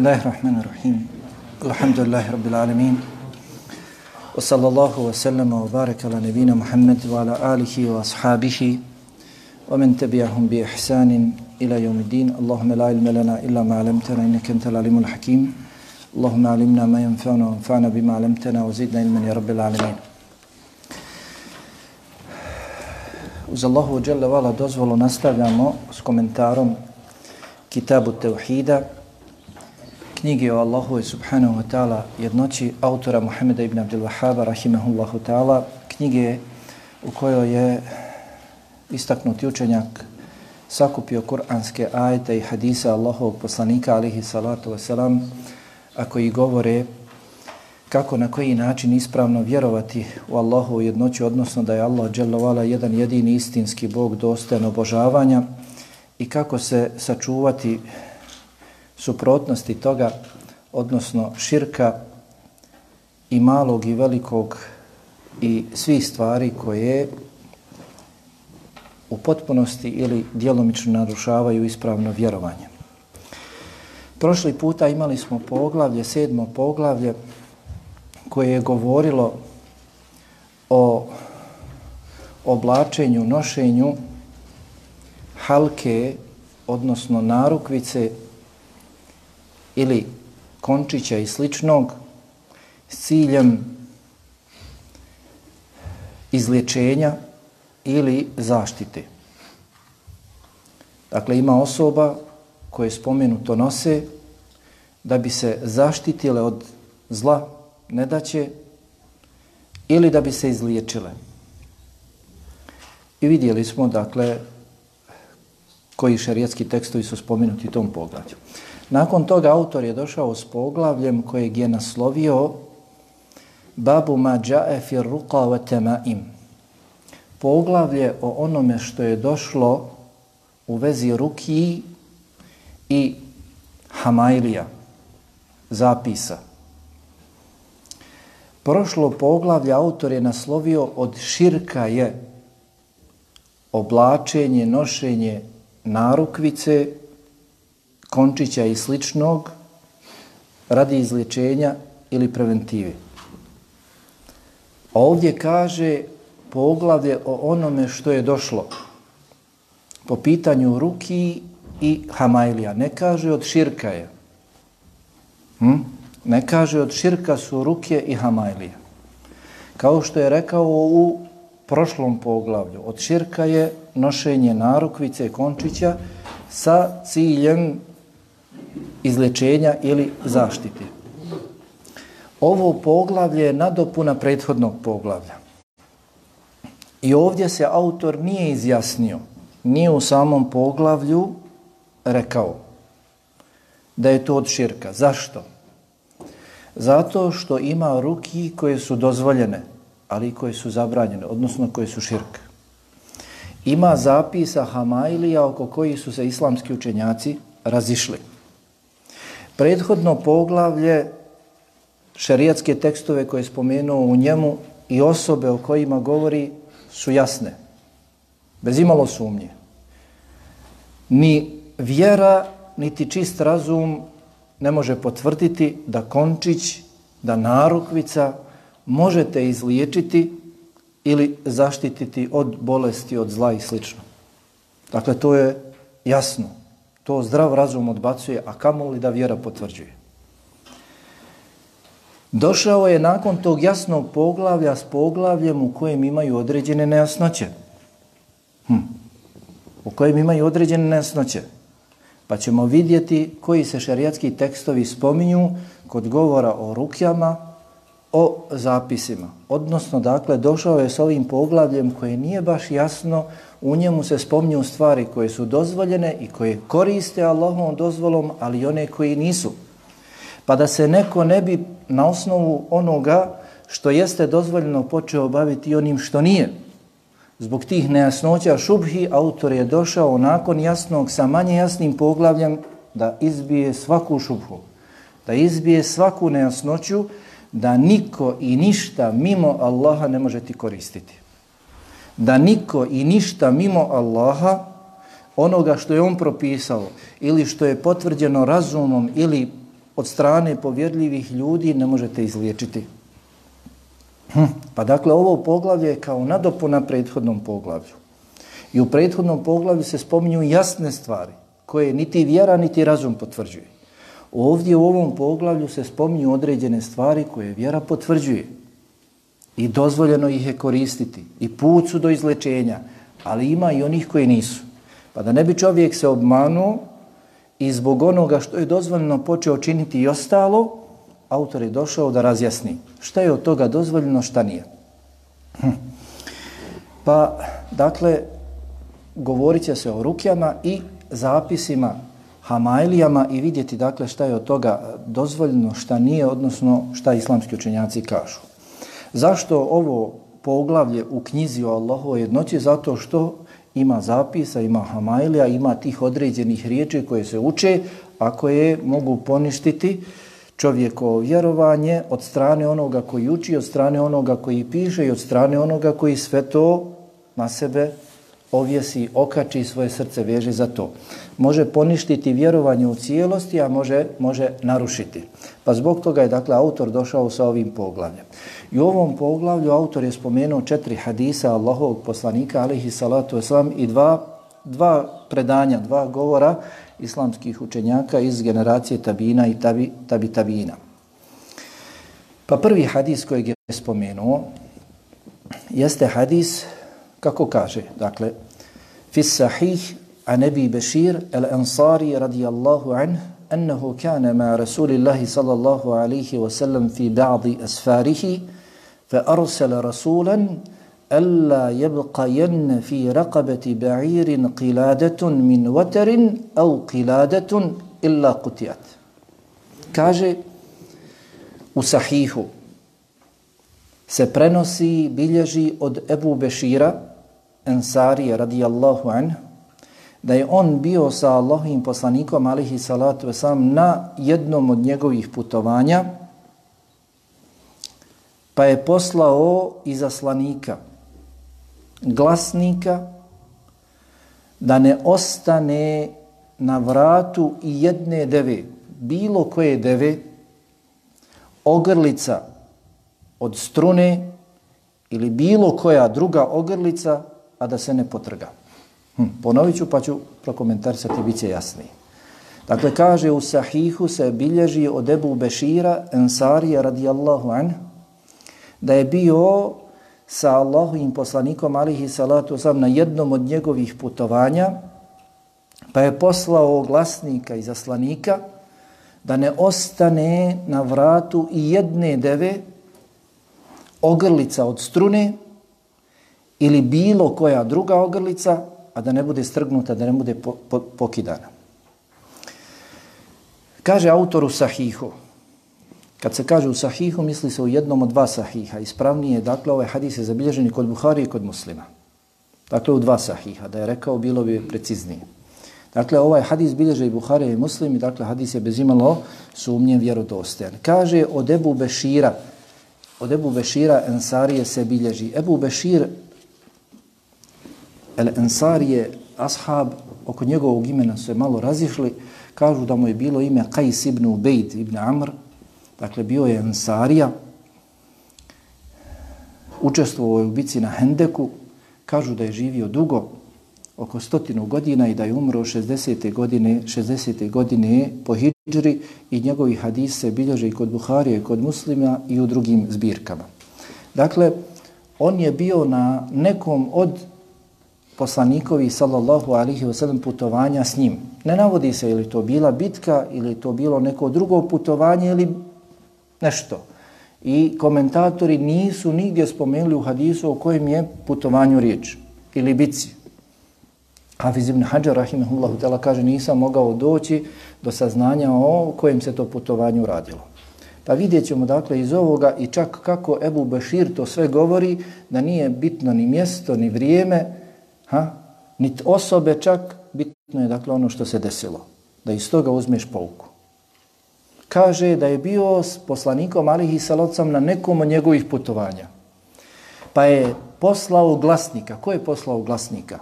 الله الرحمن الرحيم الحمد لله رب العالمين وصلى الله وسلم وبارك على نبينا محمد وعلى آله وأصحابه ومن تبعهم بإحسان إلى يوم الدين اللهم لا علم لنا إلا ما علمتنا إنك أنت العليم الحكيم اللهم علمنا ما ينفعنا وانفعنا بما علمتنا وزدنا علما يا رب العالمين Uz Allahu dželle vala dozvolu nastavljamo s komentarom Kitabu Tevhida. Knjige o Allahu i subhanahu wa ta'ala jednoći autora Muhammeda ibn Abdul Wahaba rahimahullahu ta'ala, knjige u kojoj je istaknuti učenjak sakupio kuranske ajete i hadisa Allahovog poslanika alihi salatu wasalam, a koji govore kako na koji način ispravno vjerovati u Allahu jednoću, odnosno da je Allah dželovala jedan jedini istinski Bog dostojan obožavanja i kako se sačuvati suprotnosti toga, odnosno širka i malog i velikog i svih stvari koje u potpunosti ili djelomično narušavaju ispravno vjerovanje. Prošli puta imali smo poglavlje, sedmo poglavlje, koje je govorilo o oblačenju, nošenju halke, odnosno narukvice ili končića i sličnog s ciljem izlječenja ili zaštite. Dakle, ima osoba koje spomenuto nose da bi se zaštitile od zla, nedaće ili da bi se izliječile. I vidjeli smo, dakle, koji šarijetski tekstovi su spomenuti u tom poglavlju. Nakon toga autor je došao s poglavljem kojeg je naslovio Babu ma džae fir ruqa wa temaim. Poglavlje o onome što je došlo u vezi ruki i hamailija, zapisa. Prošlo poglavlje autor je naslovio od širka je oblačenje, nošenje narukvice, končića i sličnog radi izlječenja ili preventive. Ovdje kaže poglavlje o onome što je došlo po pitanju ruki i hamajlija. Ne kaže od širka je. Hm? Ne kaže od širka su ruke i hamajlija. Kao što je rekao u prošlom poglavlju, od širka je nošenje narukvice končića sa ciljem izlečenja ili zaštite. Ovo poglavlje je nadopuna prethodnog poglavlja. I ovdje se autor nije izjasnio, nije u samom poglavlju rekao da je to od širka. Zašto? Zato što ima ruki koje su dozvoljene, ali koje su zabranjene, odnosno koje su širk. Ima zapisa Hamailija oko koji su se islamski učenjaci razišli. Prethodno poglavlje šerijatske tekstove koje je spomenuo u njemu i osobe o kojima govori su jasne. Bez imalo sumnje. Ni vjera, niti čist razum ne može potvrditi da končić, da narukvica možete izliječiti ili zaštititi od bolesti, od zla i sl. Dakle, to je jasno. To zdrav razum odbacuje, a kamo li da vjera potvrđuje? Došao je nakon tog jasnog poglavlja s poglavljem u kojem imaju određene nejasnoće. Hm. U kojem imaju određene nejasnoće. Pa ćemo vidjeti koji se šarijatski tekstovi spominju kod govora o rukjama, o zapisima. Odnosno, dakle, došao je s ovim poglavljem koje nije baš jasno, u njemu se spomnju stvari koje su dozvoljene i koje koriste Allahom dozvolom, ali i one koji nisu. Pa da se neko ne bi na osnovu onoga što jeste dozvoljeno počeo baviti onim što nije. Zbog tih nejasnoća šubhi autor je došao nakon jasnog sa manje jasnim poglavljem da izbije svaku šubhu, da izbije svaku nejasnoću, da niko i ništa mimo Allaha ne može ti koristiti. Da niko i ništa mimo Allaha, onoga što je on propisao ili što je potvrđeno razumom ili od strane povjerljivih ljudi ne možete izliječiti. Hm. Pa dakle, ovo poglavlje je kao nadopuna prethodnom poglavlju. I u prethodnom poglavlju se spominju jasne stvari koje niti vjera, niti razum potvrđuje. Ovdje u ovom poglavlju se spominju određene stvari koje vjera potvrđuje. I dozvoljeno ih je koristiti. I put su do izlečenja. Ali ima i onih koji nisu. Pa da ne bi čovjek se obmanuo i zbog onoga što je dozvoljeno počeo činiti i ostalo, autor je došao da razjasni šta je od toga dozvoljeno, šta nije. Hm. Pa, dakle, govorit će se o rukjama i zapisima hamajlijama i vidjeti dakle šta je od toga dozvoljeno, šta nije, odnosno šta islamski učenjaci kažu. Zašto ovo poglavlje u knjizi o Allahovoj jednoći? Zato što ima zapisa, ima hamajlija, ima tih određenih riječi koje se uče, a koje mogu poništiti čovjekovo vjerovanje od strane onoga koji uči, od strane onoga koji piše i od strane onoga koji sve to na sebe ovjesi, okači svoje srce, veže za to. Može poništiti vjerovanje u cijelosti, a može, može narušiti. Pa zbog toga je dakle autor došao sa ovim poglavljem. I u ovom poglavlju autor je spomenuo četiri hadisa Allahovog poslanika, alihi salatu wasalam, i dva, dva predanja, dva govora islamskih učenjaka iz generacije tabina i tabi, tabi tabina. Pa prvi hadis kojeg je spomenuo jeste hadis kako kaže, dakle, fi sahih an Abi Bashir al-Ansari radijallahu anhu أنه كان مع رسول الله صلى الله عليه وسلم في بعض أسفاره فأرسل رسولا ألا يبقين في رقبة بعير قلادة من وتر أو قلادة إلا قتيت كاجي sahihu se prenosi, bilježi od Ebu Bešira, Ensarije radijallahu an, da je on bio sa Allahovim poslanikom alihi salatu wasalam na jednom od njegovih putovanja, pa je poslao izaslanika, glasnika, da ne ostane na vratu i jedne deve, bilo koje deve, ogrlica od strune ili bilo koja druga ogrlica a da se ne potrga. Hm, ponovit ću pa ću prokomentarisati, bit će jasniji. Dakle, kaže u sahihu se bilježi od Ebu Bešira, Ensarija radijallahu an, da je bio sa Allahovim poslanikom, alihi salatu sam, na jednom od njegovih putovanja, pa je poslao glasnika i zaslanika da ne ostane na vratu i jedne deve ogrlica od strune, ili bilo koja druga ogrlica, a da ne bude strgnuta, da ne bude po, po, pokidana. Kaže autoru sahihu, kad se kaže u sahihu, misli se u jednom od dva sahiha. Ispravnije, dakle, ovaj hadis je zabilježen kod Buhari i kod muslima. Dakle, u dva sahiha. Da je rekao, bilo bi preciznije. Dakle, ovaj hadis bilježe i Buhari i muslim, i dakle, hadis je bezimalo sumnje vjerodostojan. Kaže od Ebu Bešira, od Ebu Bešira Ensarije se bilježi. Ebu Bešir El-Ensar je ashab, oko njegovog imena se malo razišli, kažu da mu je bilo ime Qais ibn Ubejd ibn Amr, dakle bio je Ensarija, učestvovao je u bici na Hendeku, kažu da je živio dugo, oko stotinu godina i da je umro 60. godine, 60. godine po hijđri i njegovi hadise bilježe i kod Buharije, i kod muslima i u drugim zbirkama. Dakle, on je bio na nekom od poslanikovi sallallahu alihi wasallam putovanja s njim. Ne navodi se ili to bila bitka ili to bilo neko drugo putovanje ili nešto. I komentatori nisu nigdje spomenuli u hadisu o kojem je putovanju riječ ili bitci. Hafiz ibn Hajar rahimahullahu tela kaže nisam mogao doći do saznanja o kojem se to putovanju radilo. Pa vidjet ćemo dakle iz ovoga i čak kako Ebu Bešir to sve govori da nije bitno ni mjesto ni vrijeme ha? nit osobe čak, bitno je dakle ono što se desilo, da iz toga uzmeš pouku. Kaže da je bio s poslanikom Alihi Salocom na nekom od njegovih putovanja. Pa je poslao glasnika. Ko je poslao glasnika?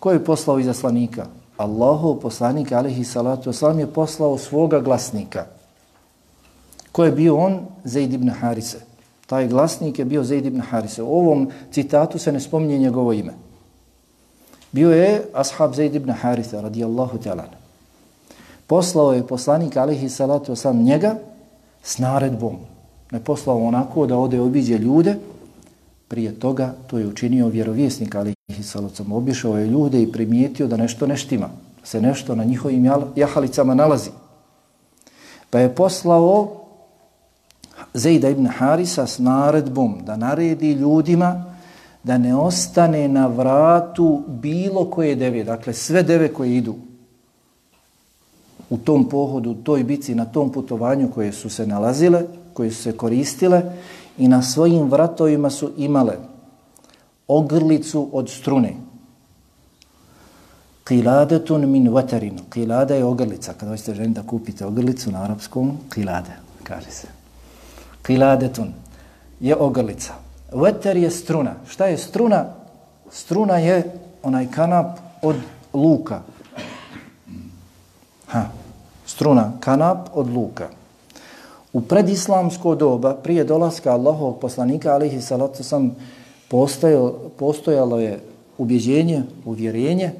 Ko je poslao izaslanika? Allahu poslanik Alihi Salatu Oslam je poslao svoga glasnika. Ko je bio on? Zaid ibn Harise. Taj glasnik je bio Zaid ibn Harise. U ovom citatu se ne spominje njegovo ime. Bio je ashab Zaid ibn Haritha radijallahu ta'ala. Poslao je poslanik, alihi salatu wasalam, njega s naredbom. Ne poslao onako da ode obiđe ljude, prije toga to je učinio vjerovjesnik, alihi salatu wasalam. Obišao je ljude i primijetio da nešto neštima, se nešto na njihovim jahalicama nalazi. Pa je poslao Zejda ibn Harisa s naredbom da naredi ljudima da ne ostane na vratu bilo koje deve, dakle sve deve koje idu u tom pohodu, u toj bici, na tom putovanju koje su se nalazile, koje su se koristile i na svojim vratovima su imale ogrlicu od strune. Qiladetun min vatarinu. Qilada je ogrlica. Kada hoćete ženi da kupite ogrlicu na arapskom, qilade, kaže se. Qiladetun je ogrlica. Veter je struna. Šta je struna? Struna je onaj kanap od luka. Ha. Struna, kanap od luka. U predislamsko doba, prije dolaska Allahovog poslanika, alihi salatu sam, postojalo, postojalo je ubjeđenje, uvjerenje,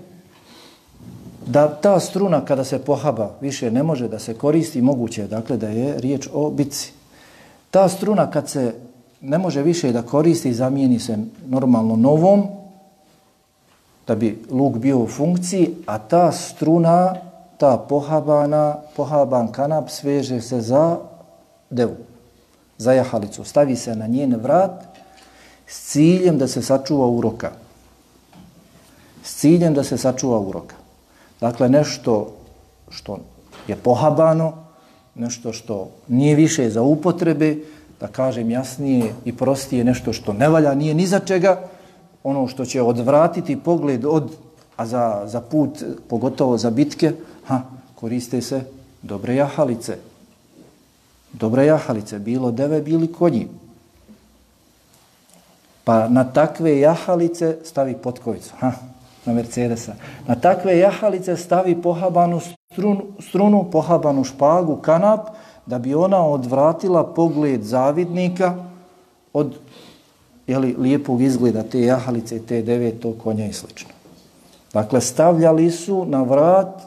da ta struna kada se pohaba više ne može da se koristi, moguće je dakle da je riječ o bici. Ta struna kad se ne može više da koristi, zamijeni se normalno novom, da bi luk bio u funkciji, a ta struna, ta pohabana, pohaban kanap sveže se za devu, za jahalicu. Stavi se na njen vrat s ciljem da se sačuva uroka. S ciljem da se sačuva uroka. Dakle, nešto što je pohabano, nešto što nije više za upotrebe, da kažem jasnije i prostije, nešto što ne valja, nije ni za čega, ono što će odvratiti pogled od, a za, za put, pogotovo za bitke, ha, koriste se dobre jahalice. Dobre jahalice, bilo deve, bili konji. Pa na takve jahalice stavi potkovicu, ha, na Mercedesa. Na takve jahalice stavi pohabanu strunu, strunu pohabanu špagu, kanap, da bi ona odvratila pogled zavidnika od jeli, lijepog izgleda te jahalice, te deveto konja i slično. Dakle, stavljali su na vrat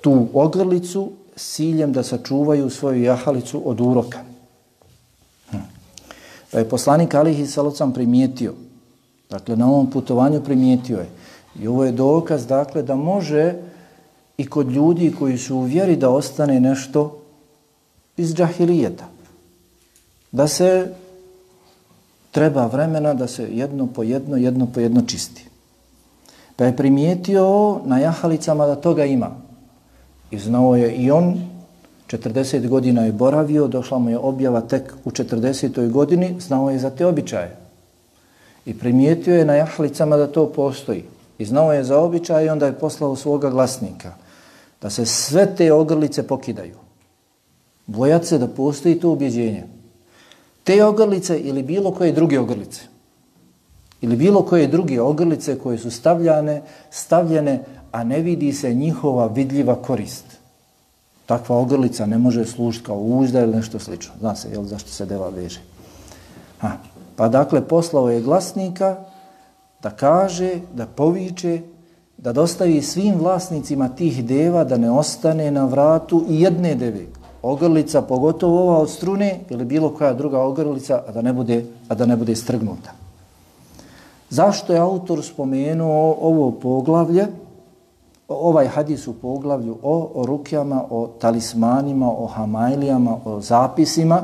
tu ogrlicu siljem da sačuvaju svoju jahalicu od uroka. Hm. Pa je poslanik Alihi Salocam primijetio, dakle, na ovom putovanju primijetio je, i ovo je dokaz, dakle, da može i kod ljudi koji su u vjeri da ostane nešto iz džahilijeta. Da se treba vremena da se jedno po jedno, jedno po jedno čisti. Pa je primijetio na jahalicama da toga ima. I znao je i on, 40 godina je boravio, došla mu je objava tek u 40. godini, znao je za te običaje. I primijetio je na jahalicama da to postoji. I znao je za običaje i onda je poslao svoga glasnika da se sve te ogrlice pokidaju. Bojat se da postoji to ubjeđenje. Te ogrlice ili bilo koje druge ogrlice, ili bilo koje druge ogrlice koje su stavljane, stavljene, a ne vidi se njihova vidljiva korist. Takva ogrlica ne može služiti kao uzda ili nešto slično. Zna se, jel, zašto se deva veže. Ha. Pa dakle, poslao je glasnika da kaže, da poviče, da dostavi svim vlasnicima tih deva da ne ostane na vratu i jedne deve. Ogrlica, pogotovo ova od strune ili bilo koja druga ogrlica, a da ne bude, a da ne bude strgnuta. Zašto je autor spomenuo ovo poglavlje, ovaj hadis u poglavlju o, o rukjama, o talismanima, o hamajlijama, o zapisima?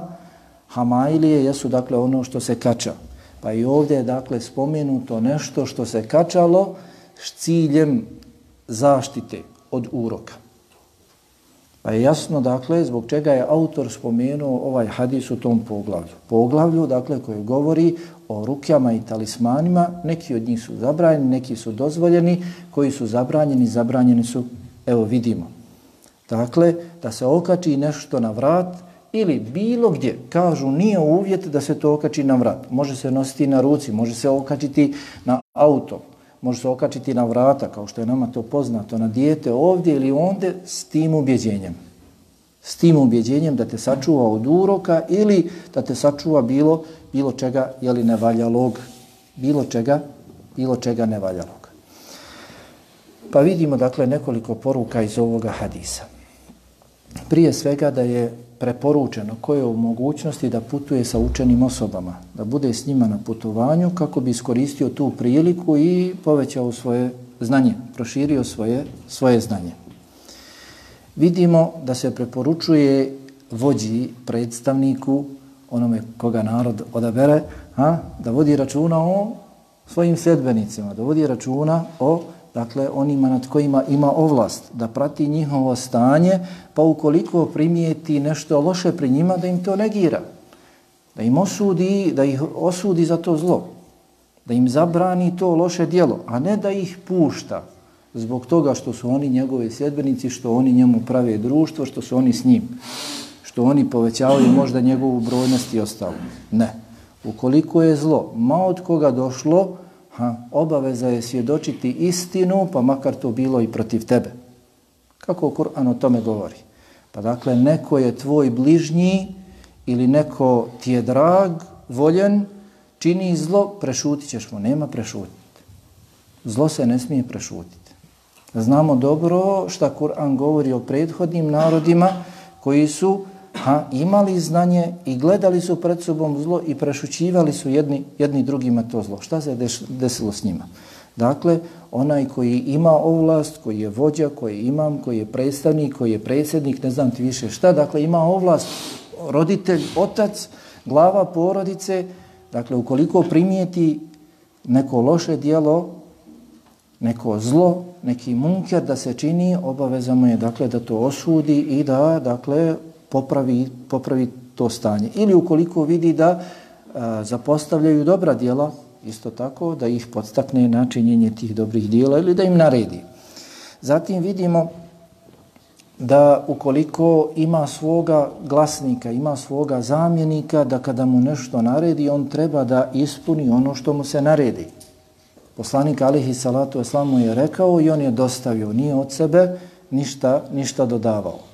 Hamajlije jesu dakle ono što se kača. Pa i ovdje je dakle spomenuto nešto što se kačalo, s ciljem zaštite od uroka. Pa je jasno, dakle, zbog čega je autor spomenuo ovaj hadis u tom poglavlju. Poglavlju, dakle, koji govori o rukjama i talismanima, neki od njih su zabranjeni, neki su dozvoljeni, koji su zabranjeni, zabranjeni su, evo vidimo. Dakle, da se okači nešto na vrat ili bilo gdje, kažu, nije uvjet da se to okači na vrat. Može se nositi na ruci, može se okačiti na auto, može se okačiti na vrata, kao što je nama to poznato, na dijete ovdje ili onde, s tim ubjeđenjem. S tim ubjeđenjem da te sačuva od uroka ili da te sačuva bilo, bilo čega, jeli nevaljalog, bilo čega, bilo čega nevaljalog. Pa vidimo dakle nekoliko poruka iz ovoga hadisa. Prije svega da je preporučeno ko je u mogućnosti da putuje sa učenim osobama, da bude s njima na putovanju kako bi iskoristio tu priliku i povećao svoje znanje, proširio svoje, svoje znanje. Vidimo da se preporučuje vođi, predstavniku, onome koga narod odabere, ha, da vodi računa o svojim sedbenicima, da vodi računa o dakle onima nad kojima ima ovlast da prati njihovo stanje, pa ukoliko primijeti nešto loše pri njima, da im to negira. Da im osudi, da ih osudi za to zlo. Da im zabrani to loše dijelo, a ne da ih pušta zbog toga što su oni njegove sjedbenici, što oni njemu prave društvo, što su oni s njim, što oni povećavaju možda njegovu brojnost i ostalo. Ne. Ukoliko je zlo, ma od koga došlo, Ha, obaveza je svjedočiti istinu, pa makar to bilo i protiv tebe. Kako Kur'an o tome govori? Pa dakle, neko je tvoj bližnji ili neko ti je drag, voljen, čini zlo, prešutit ćeš mu. Nema prešutiti. Zlo se ne smije prešutiti. Znamo dobro šta Kur'an govori o prethodnim narodima koji su ha, imali znanje i gledali su pred sobom zlo i prešućivali su jedni, jedni drugima to zlo. Šta se desilo s njima? Dakle, onaj koji ima ovlast, koji je vođa, koji je imam, koji je predstavnik, koji je predsjednik, ne znam ti više šta, dakle ima ovlast roditelj, otac, glava porodice, dakle ukoliko primijeti neko loše dijelo, neko zlo, neki munker da se čini, obavezamo je dakle da to osudi i da dakle popravi, popravi to stanje. Ili ukoliko vidi da a, zapostavljaju dobra dijela, isto tako, da ih podstakne na činjenje tih dobrih dijela ili da im naredi. Zatim vidimo da ukoliko ima svoga glasnika, ima svoga zamjenika, da kada mu nešto naredi, on treba da ispuni ono što mu se naredi. Poslanik alihi salatu eslamu je rekao i on je dostavio, nije od sebe ništa, ništa dodavao.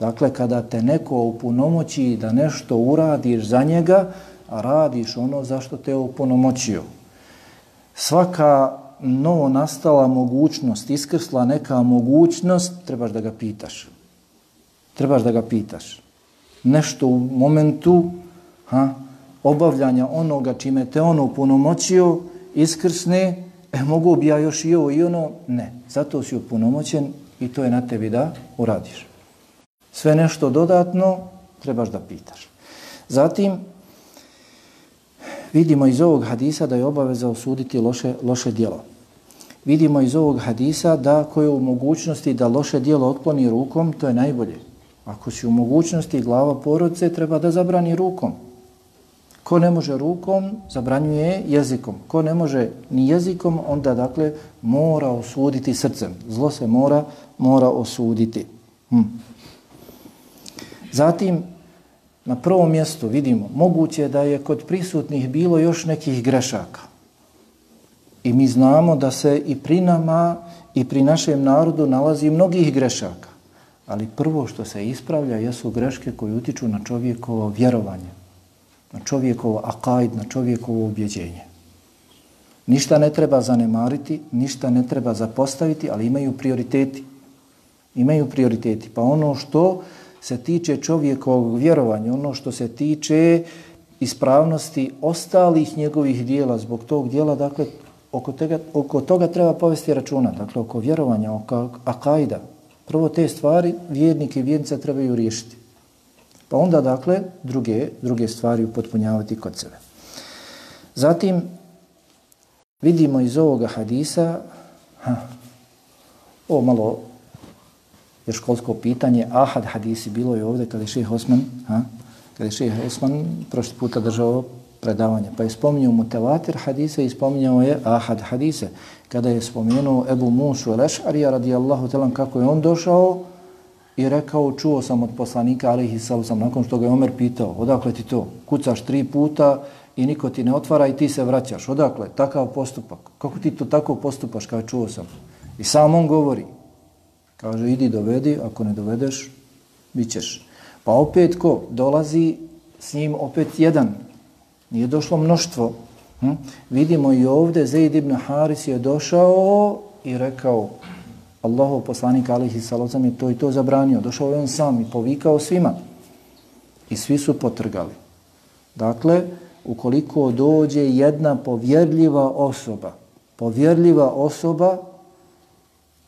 Dakle, kada te neko upunomoći da nešto uradiš za njega, a radiš ono zašto te upunomoćio. Svaka novo nastala mogućnost, iskrsla neka mogućnost, trebaš da ga pitaš. Trebaš da ga pitaš. Nešto u momentu ha, obavljanja onoga čime te ono upunomoćio, iskrsne, e, mogu bi ja još i ovo i ono? Ne. Zato si upunomoćen i to je na tebi da uradiš sve nešto dodatno, trebaš da pitaš. Zatim, vidimo iz ovog hadisa da je obaveza osuditi loše, loše dijelo. Vidimo iz ovog hadisa da ko je u mogućnosti da loše dijelo otkloni rukom, to je najbolje. Ako si u mogućnosti glava porodice, treba da zabrani rukom. Ko ne može rukom, zabranjuje jezikom. Ko ne može ni jezikom, onda dakle mora osuditi srcem. Zlo se mora, mora osuditi. Hm. Zatim, na prvom mjestu vidimo, moguće da je kod prisutnih bilo još nekih grešaka. I mi znamo da se i pri nama i pri našem narodu nalazi mnogih grešaka. Ali prvo što se ispravlja jesu greške koje utiču na čovjekovo vjerovanje, na čovjekovo akajd, na čovjekovo ubjeđenje. Ništa ne treba zanemariti, ništa ne treba zapostaviti, ali imaju prioriteti. Imaju prioriteti. Pa ono što se tiče čovjekovog vjerovanja, ono što se tiče ispravnosti ostalih njegovih dijela zbog tog dijela, dakle, oko, tega, oko toga treba povesti računa, dakle, oko vjerovanja, oko akajda. Prvo te stvari vjernik i vjernica trebaju riješiti. Pa onda, dakle, druge, druge stvari upotpunjavati kod sebe. Zatim, vidimo iz ovoga hadisa, ha, ovo malo jer školsko pitanje, ahad hadisi bilo je ovdje kada je šeheh Osman, ha? kada je šeheh Osman prošli puta držao predavanje, pa je spominjao mutevatir hadise i spominjao je ahad hadise. Kada je spomenuo Ebu Musu el-Ešarija radijallahu talan kako je on došao i rekao, čuo sam od poslanika, ali ih sam nakon što ga je Omer pitao, odakle ti to? Kucaš tri puta i niko ti ne otvara i ti se vraćaš. Odakle? Takav postupak. Kako ti to tako postupaš, kao čuo sam? I sam on govori, Kaže, idi dovedi, ako ne dovedeš, bit ćeš. Pa opet ko dolazi s njim opet jedan. Nije došlo mnoštvo. Hm? Vidimo i ovdje Zaid ibn Haris je došao i rekao Allahov poslanik alihi salocam je to i to zabranio. Došao je on sam i povikao svima. I svi su potrgali. Dakle, ukoliko dođe jedna povjerljiva osoba, povjerljiva osoba,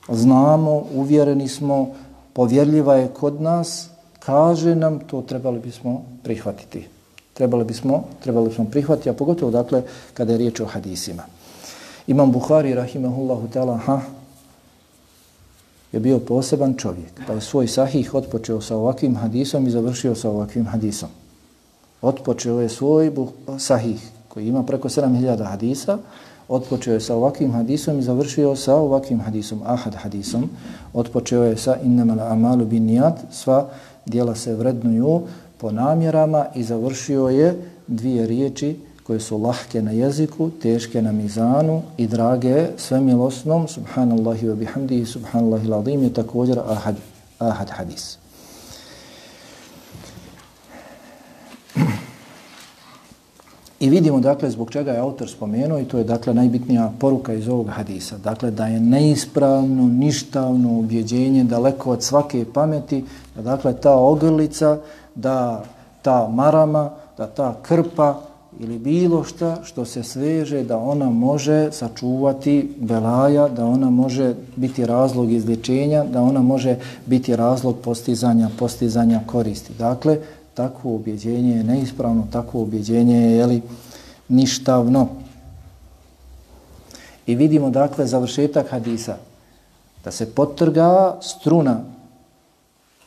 znamo, uvjereni smo, povjerljiva je kod nas, kaže nam, to trebali bismo prihvatiti. Trebali bismo, trebali bismo prihvatiti, a pogotovo, dakle, kada je riječ o hadisima. Imam Buhari, rahimahullahu ta'ala, ha, je bio poseban čovjek, pa je svoj sahih otpočeo sa ovakvim hadisom i završio sa ovakvim hadisom. Otpočeo je svoj sahih, koji ima preko 7000 hadisa, otpočeo je sa ovakvim hadisom i završio sa ovakvim hadisom, ahad hadisom. Otpočeo je sa innamal amalu bin nijat, sva dijela se vrednuju po namjerama i završio je dvije riječi koje su lahke na jeziku, teške na mizanu i drage svemilosnom, subhanallahi wa bihamdihi, subhanallahi l'adim, je također ahad, ahad hadis. I vidimo dakle zbog čega je autor spomenuo i to je dakle najbitnija poruka iz ovog hadisa. Dakle da je neispravno, ništavno objeđenje daleko od svake pameti, da dakle ta ogrlica, da ta marama, da ta krpa ili bilo šta što se sveže da ona može sačuvati belaja, da ona može biti razlog izlječenja, da ona može biti razlog postizanja, postizanja koristi. Dakle, takvo objeđenje je neispravno, takvo objeđenje je jeli, ništavno. I vidimo dakle završetak hadisa da se potrga struna,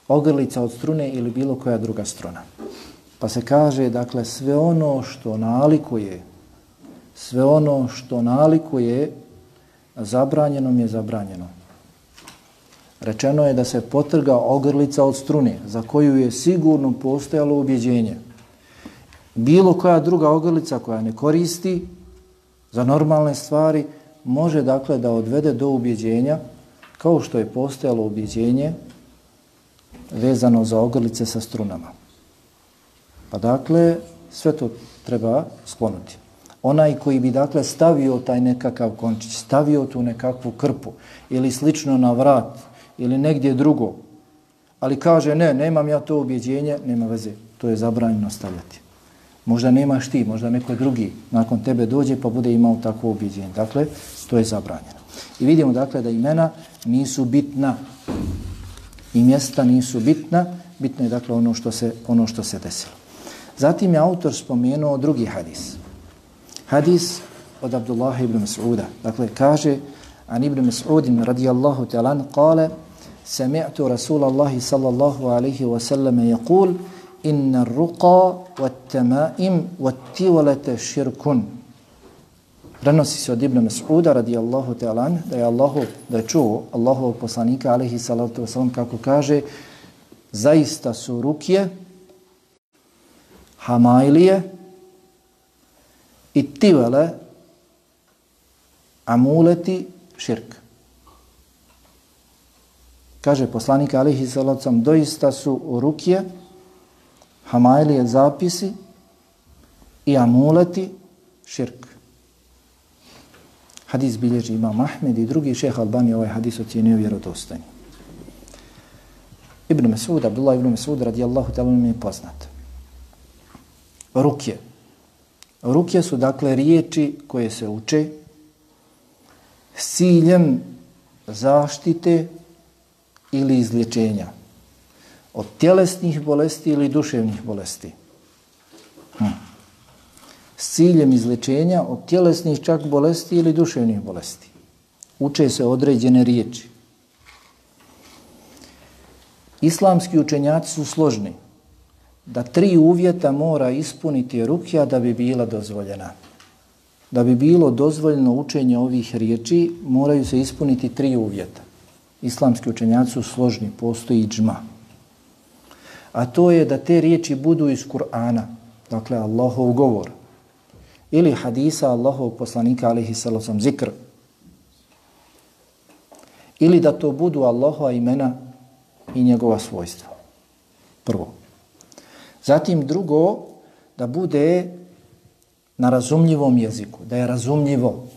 ogrlica od strune ili bilo koja druga struna. Pa se kaže dakle sve ono što nalikuje, sve ono što nalikuje zabranjenom je zabranjeno. Rečeno je da se potrga ogrlica od strune za koju je sigurno postojalo ubjeđenje. Bilo koja druga ogrlica koja ne koristi za normalne stvari može dakle da odvede do ubjeđenja kao što je postojalo ubjeđenje vezano za ogrlice sa strunama. Pa dakle, sve to treba sklonuti. Onaj koji bi dakle stavio taj nekakav končić, stavio tu nekakvu krpu ili slično na vrat ili negdje drugo, ali kaže ne, nemam ja to objeđenje, nema veze, to je zabranjeno stavljati. Možda nemaš ti, možda neko drugi nakon tebe dođe pa bude imao takvo objeđenje. Dakle, to je zabranjeno. I vidimo dakle da imena nisu bitna i mjesta nisu bitna, bitno je dakle ono što se, ono što se desilo. Zatim je autor spomenuo drugi hadis. Hadis od Abdullah ibn Mas'uda. Dakle, kaže an ibn Mas'udin radijallahu talan kale sami'tu Rasulallahi sallallahu alaihi wa sallam yaqul inna ruqa wa tamaim wa tivalata širkun. Prenosi se od Ibn Mas'uda radijallahu ta'ala da je Allahu, da je čuo Allahovog poslanika alaihi salatu wasalam kako kaže zaista su rukje hamajlije i tivele amuleti širk. Kaže poslanik alihi salacom, doista su rukje, hamajlije zapisi i amuleti širk. Hadis bilježi ima Mahmed i drugi šeha Albani ovaj hadis ocjenio vjerodostojni. Ibn Mesud, Abdullah ibn Mesud radijallahu ta'ala mi je poznat rukje. Rukje su dakle riječi koje se uče s ciljem zaštite ili izlječenja od tjelesnih bolesti ili duševnih bolesti. Hm. S ciljem izlječenja od tjelesnih čak bolesti ili duševnih bolesti. Uče se određene riječi. Islamski učenjaci su složni da tri uvjeta mora ispuniti rukja da bi bila dozvoljena. Da bi bilo dozvoljeno učenje ovih riječi, moraju se ispuniti tri uvjeta. Islamski učenjaci su složni, postoji džma. A to je da te riječi budu iz Kur'ana, dakle Allahov govor, ili hadisa Allahov poslanika, alihi salosam, zikr, ili da to budu Allahova imena i njegova svojstva. Prvo. Zatim drugo, da bude na razumljivom jeziku, da je razumljivo.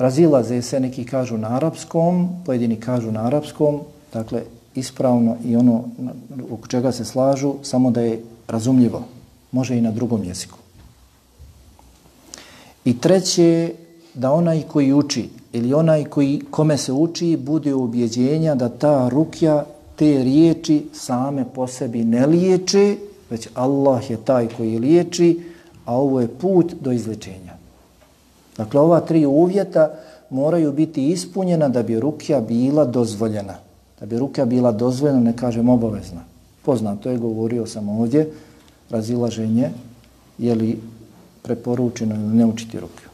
Razilaze se, neki kažu na arapskom, pojedini kažu na arapskom, dakle, ispravno i ono u čega se slažu, samo da je razumljivo. Može i na drugom jeziku. I treće, da onaj koji uči ili onaj koji kome se uči bude ubjeđenja da ta rukja te riječi same po sebi ne liječe, već Allah je taj koji liječi, a ovo je put do izlečenja. Dakle, ova tri uvjeta moraju biti ispunjena da bi rukja bila dozvoljena. Da bi rukja bila dozvoljena, ne kažem obavezna. Poznato je, govorio sam ovdje, razilaženje, je li preporučeno ili ne učiti rukju.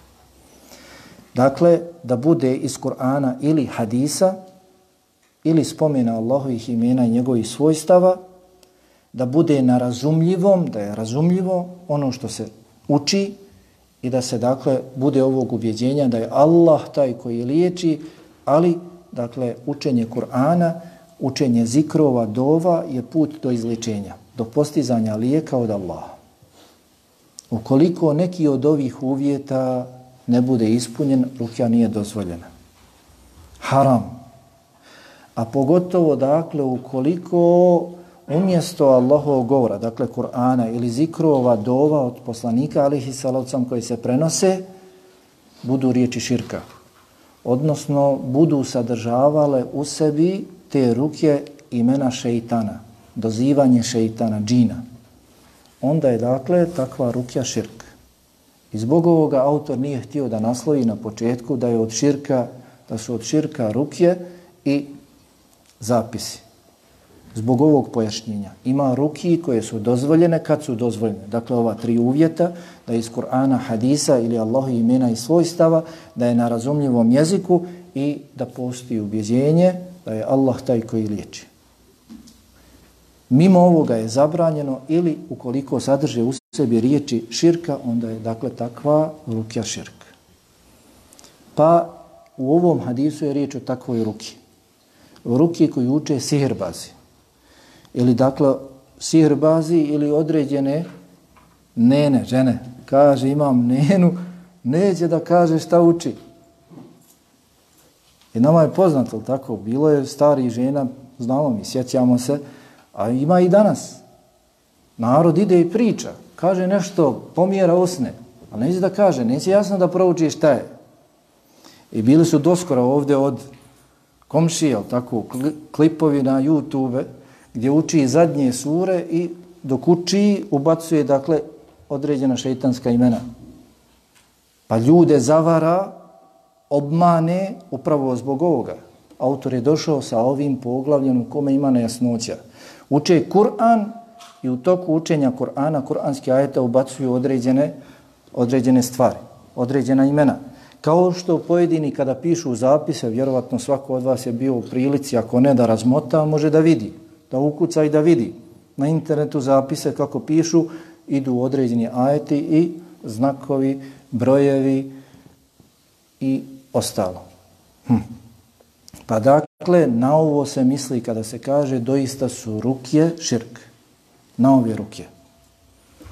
Dakle, da bude iz Kur'ana ili hadisa, ili spomena Allahovih imena i njegovih svojstava, da bude na razumljivom, da je razumljivo ono što se uči i da se, dakle, bude ovog ubjeđenja da je Allah taj koji liječi, ali, dakle, učenje Kur'ana, učenje zikrova, dova je put do izličenja, do postizanja lijeka od Allaha. Ukoliko neki od ovih uvjeta ne bude ispunjen, rukja nije dozvoljena. Haram. A pogotovo, dakle, ukoliko umjesto Allahovog govora, dakle, Kur'ana ili zikrova dova od poslanika, alihi salavcam, koji se prenose, budu riječi širka. Odnosno, budu sadržavale u sebi te ruke imena šeitana, dozivanje šeitana, džina. Onda je, dakle, takva rukja širk. I zbog ovoga autor nije htio da naslovi na početku da je od širka, da su od širka rukje i zapisi. Zbog ovog pojašnjenja. Ima ruki koje su dozvoljene kad su dozvoljene. Dakle, ova tri uvjeta, da je iz Kur'ana, hadisa ili Allahu imena i svojstava, da je na razumljivom jeziku i da postoji ubjeđenje da je Allah taj koji liječi. Mimo ovoga je zabranjeno ili ukoliko sadrže u sebi riječi širka, onda je dakle takva rukja širk. Pa u ovom hadisu je riječ o takvoj ruki. Ruki koji uče sihirbazi. Ili dakle sihrbazi ili određene nene, žene. Kaže imam nenu, neće da kaže šta uči. I nama je poznato tako, bilo je stari žena, znamo mi, sjećamo se, A ima i danas. Narod ide i priča. Kaže nešto, pomjera osne. A neće da kaže, neće jasno da prouči šta je. I bili su doskora ovdje od komšije, tako, klipovi na YouTube, gdje uči zadnje sure i dok uči, ubacuje, dakle, određena šeitanska imena. Pa ljude zavara, obmane upravo zbog ovoga. Autor je došao sa ovim poglavljem u kome ima nejasnoća uče Kur'an i u toku učenja Kur'ana, kur'anski ajeta ubacuju određene, određene stvari, određena imena. Kao što pojedini kada pišu zapise, vjerovatno svako od vas je bio u prilici, ako ne da razmota, može da vidi, da ukuca i da vidi. Na internetu zapise kako pišu, idu određeni ajeti i znakovi, brojevi i ostalo. Hm. Pa dakle, na ovo se misli kada se kaže doista su rukje širk. Na ove rukje.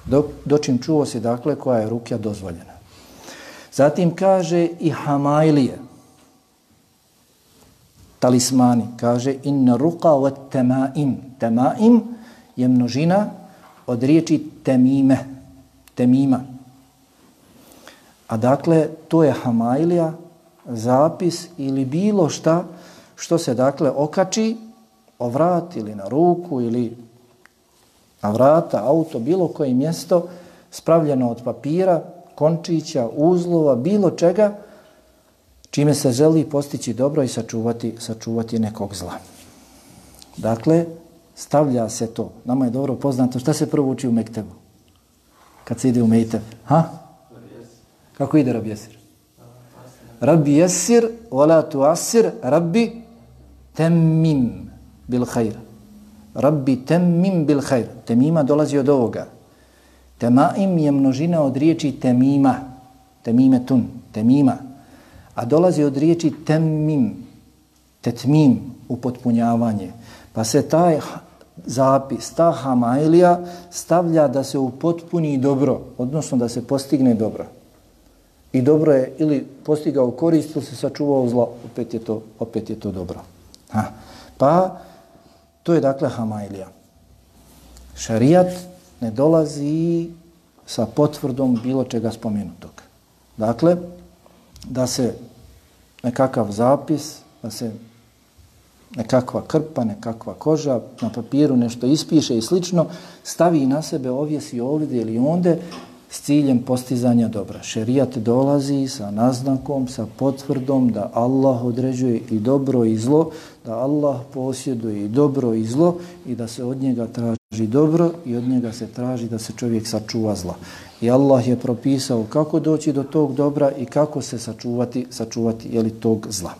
Do, dočim čuo se dakle koja je rukja dozvoljena. Zatim kaže i hamajlije. Talismani. Kaže inna ruqa wa temaim. Temaim je množina od riječi temime. Temima. A dakle, to je hamailija, zapis ili bilo šta što se dakle okači o vrat ili na ruku ili na vrata, auto, bilo koje mjesto spravljeno od papira, končića, uzlova, bilo čega čime se želi postići dobro i sačuvati, sačuvati nekog zla. Dakle, stavlja se to. Nama je dobro poznato šta se prvo uči u Mektebu. Kad se ide u Mejtev. Ha? Kako ide Rabjesir? Rabbi jesir, wala tu asir, Rabbi temmim bil hajra. Rabbi temmim bil khair. Temima dolazi od ovoga. Temaim je množina od riječi temima. Temime tun. Temima. A dolazi od riječi temim, Tetmim. Upotpunjavanje. Pa se taj zapis, ta hamailija stavlja da se upotpuni dobro, odnosno da se postigne dobro. I dobro je ili postigao korist ili se sačuvao zlo, opet je to, opet je to dobro. Ha. Pa to je dakle hamailija. Šarijat ne dolazi sa potvrdom bilo čega spomenutog. Dakle, da se nekakav zapis, da se nekakva krpa, nekakva koža, na papiru nešto ispiše i slično, stavi na sebe, ovjesi ovdje ili onde, s ciljem postizanja dobra. Šerijat dolazi sa naznakom, sa potvrdom da Allah određuje i dobro i zlo, da Allah posjeduje i dobro i zlo i da se od njega traži dobro i od njega se traži da se čovjek sačuva zla. I Allah je propisao kako doći do tog dobra i kako se sačuvati, sačuvati jeli, tog zla.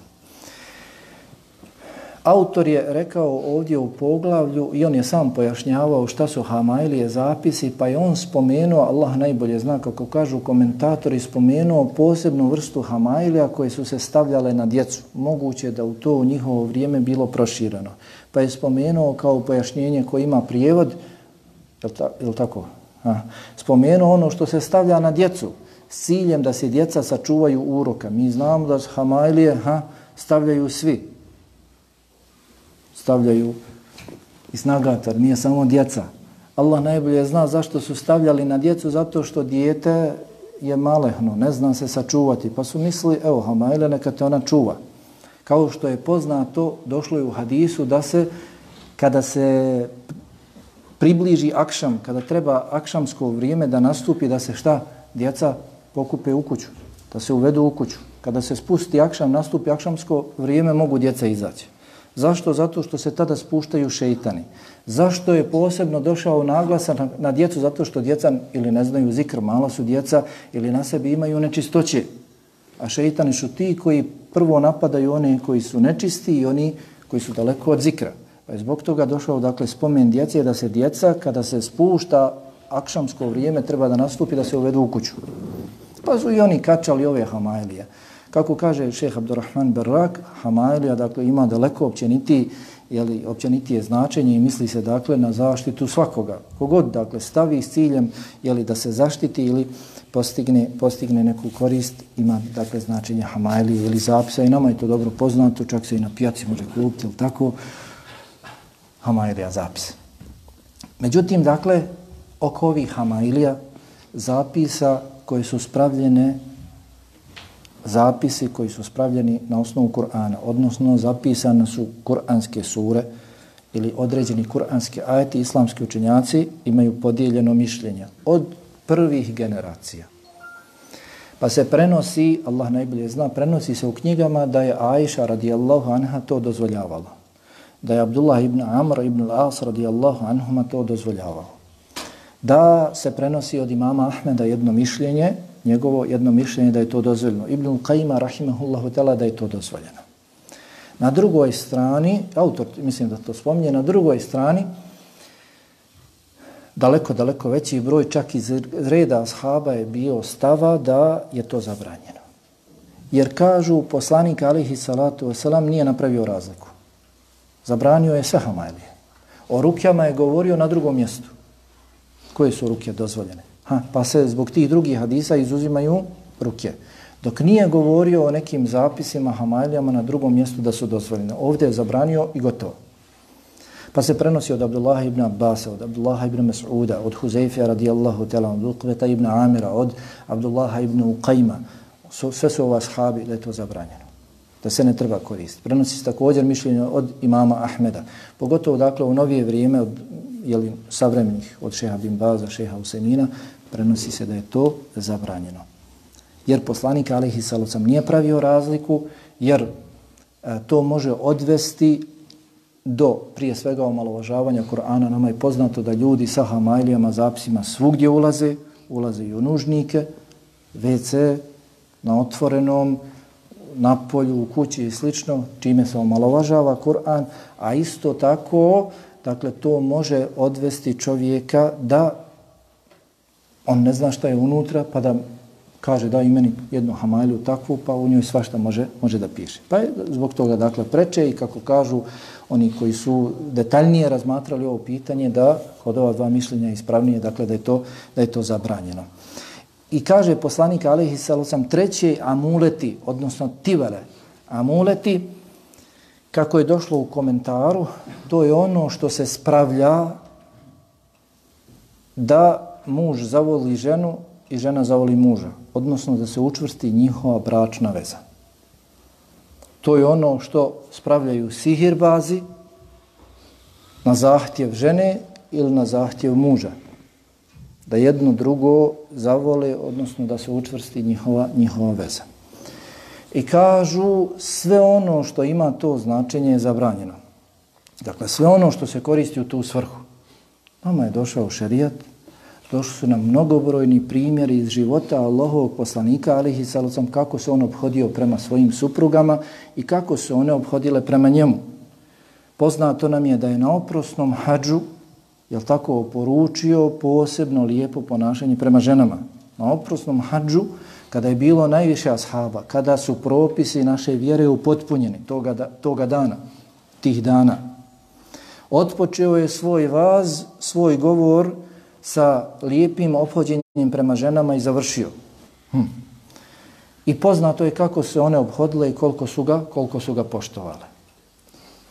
Autor je rekao ovdje u poglavlju i on je sam pojašnjavao šta su Hamailije zapisi, pa je on spomenuo, Allah najbolje zna kako kažu komentatori, spomenuo posebnu vrstu Hamailija koje su se stavljale na djecu. Moguće da u to u njihovo vrijeme bilo prošireno. Pa je spomenuo kao pojašnjenje koji ima prijevod, je li, ta, je li tako? Ha. Spomenuo ono što se stavlja na djecu s ciljem da se djeca sačuvaju uroka. Mi znamo da Hamajlije ha, stavljaju svi, stavljaju i snagatar, nije samo djeca. Allah najbolje zna zašto su stavljali na djecu, zato što dijete je malehno, ne zna se sačuvati. Pa su mislili, evo, Hamajlije, neka te ona čuva. Kao što je poznato, došlo je u hadisu da se, kada se približi akšam, kada treba akšamsko vrijeme da nastupi, da se šta? Djeca pokupe u kuću, da se uvedu u kuću. Kada se spusti akšam, nastupi akšamsko vrijeme, mogu djeca izaći. Zašto? Zato što se tada spuštaju šeitani. Zašto je posebno došao naglasa na, na djecu? Zato što djeca ili ne znaju zikr, malo su djeca ili na sebi imaju nečistoće. A šeitani su ti koji prvo napadaju one koji su nečisti i oni koji su daleko od zikra. Pa je zbog toga došao dakle, spomen djece da se djeca kada se spušta akšamsko vrijeme treba da nastupi da se uvedu u kuću. Pa su i oni kačali ove hamajlije. Kako kaže šeha Abdurrahman Berrak, Hamailija dakle, ima daleko općeniti, jeli, općenitije značenje i misli se dakle na zaštitu svakoga. Kogod dakle, stavi s ciljem jeli, da se zaštiti ili postigne, postigne neku korist, ima dakle, značenje Hamailije ili zapisa i nama je to dobro poznato, čak se i na pijaci može kupiti ili tako, Hamailija zapis. Međutim, dakle, oko ovih Hamailija zapisa koje su spravljene zapisi koji su spravljeni na osnovu Kur'ana, odnosno zapisane su kur'anske sure ili određeni kur'anski ajeti, islamski učenjaci imaju podijeljeno mišljenje od prvih generacija. Pa se prenosi, Allah najbolje zna, prenosi se u knjigama da je Aisha radijallahu anha to dozvoljavala. Da je Abdullah ibn Amr ibn al-As radijallahu anhuma to dozvoljavao. Da se prenosi od imama Ahmeda jedno mišljenje njegovo jedno mišljenje da je to dozvoljeno. Ibn Qajima, rahimahullahu tela, da je to dozvoljeno. Na drugoj strani, autor, mislim da to spominje, na drugoj strani, daleko, daleko veći broj, čak iz reda ashaba je bio stava da je to zabranjeno. Jer kažu, poslanik alihi salatu wasalam nije napravio razliku. Zabranio je sve Hamajlije. O rukjama je govorio na drugom mjestu. Koje su ruke dozvoljene? Ha, pa se zbog tih drugih hadisa izuzimaju ruke. Dok nije govorio o nekim zapisima Hamajlijama na drugom mjestu da su dozvoljene. Ovdje je zabranio i gotovo. Pa se prenosi od Abdullah ibn Abbas, od Abdullah ibn Mas'uda, od Huzeyfija radijallahu tala, od Uqveta ibn Amira, od Abdullah ibn Uqayma. Sve su ova sahabi da je to zabranjeno. Da se ne treba koristiti. Prenosi se također mišljenje od imama Ahmeda. Pogotovo dakle u novije vrijeme od jeli, savremenih od šeha bin Baza, šeha Usemina, prenosi se da je to zabranjeno. Jer poslanik Alihi Salocam nije pravio razliku, jer e, to može odvesti do prije svega omalovažavanja Korana. Nama je poznato da ljudi sa hamajlijama, zapisima svugdje ulaze, ulaze i u nužnike, WC, na otvorenom, na polju, u kući i slično, čime se omalovažava Kur'an, a isto tako, dakle, to može odvesti čovjeka da on ne zna šta je unutra, pa da kaže da i meni jednu hamalju takvu, pa u njoj svašta može, može da piše. Pa je zbog toga dakle preče i kako kažu oni koji su detaljnije razmatrali ovo pitanje da kod ova dva mišljenja ispravnije, dakle da je to, da je to zabranjeno. I kaže poslanik Alehi Salosam treće amuleti, odnosno tivele amuleti, kako je došlo u komentaru, to je ono što se spravlja da muž zavoli ženu i žena zavoli muža, odnosno da se učvrsti njihova bračna veza. To je ono što spravljaju sihirbazi na zahtjev žene ili na zahtjev muža. Da jedno drugo zavole, odnosno da se učvrsti njihova, njihova veza. I kažu sve ono što ima to značenje je zabranjeno. Dakle, sve ono što se koristi u tu svrhu. Nama je došao šerijat, došli su nam mnogobrojni primjeri iz života Allahovog poslanika, alihi salacom, kako se on obhodio prema svojim suprugama i kako se one obhodile prema njemu. Poznato nam je da je na oprosnom hađu, jel tako, oporučio posebno lijepo ponašanje prema ženama. Na oprosnom hađu, kada je bilo najviše ashaba, kada su propisi naše vjere upotpunjeni toga, da, toga dana, tih dana, otpočeo je svoj vaz, svoj govor sa lijepim obhođenjem prema ženama i završio. Hm. I poznato je kako se one obhodile i koliko su ga, koliko su ga poštovale.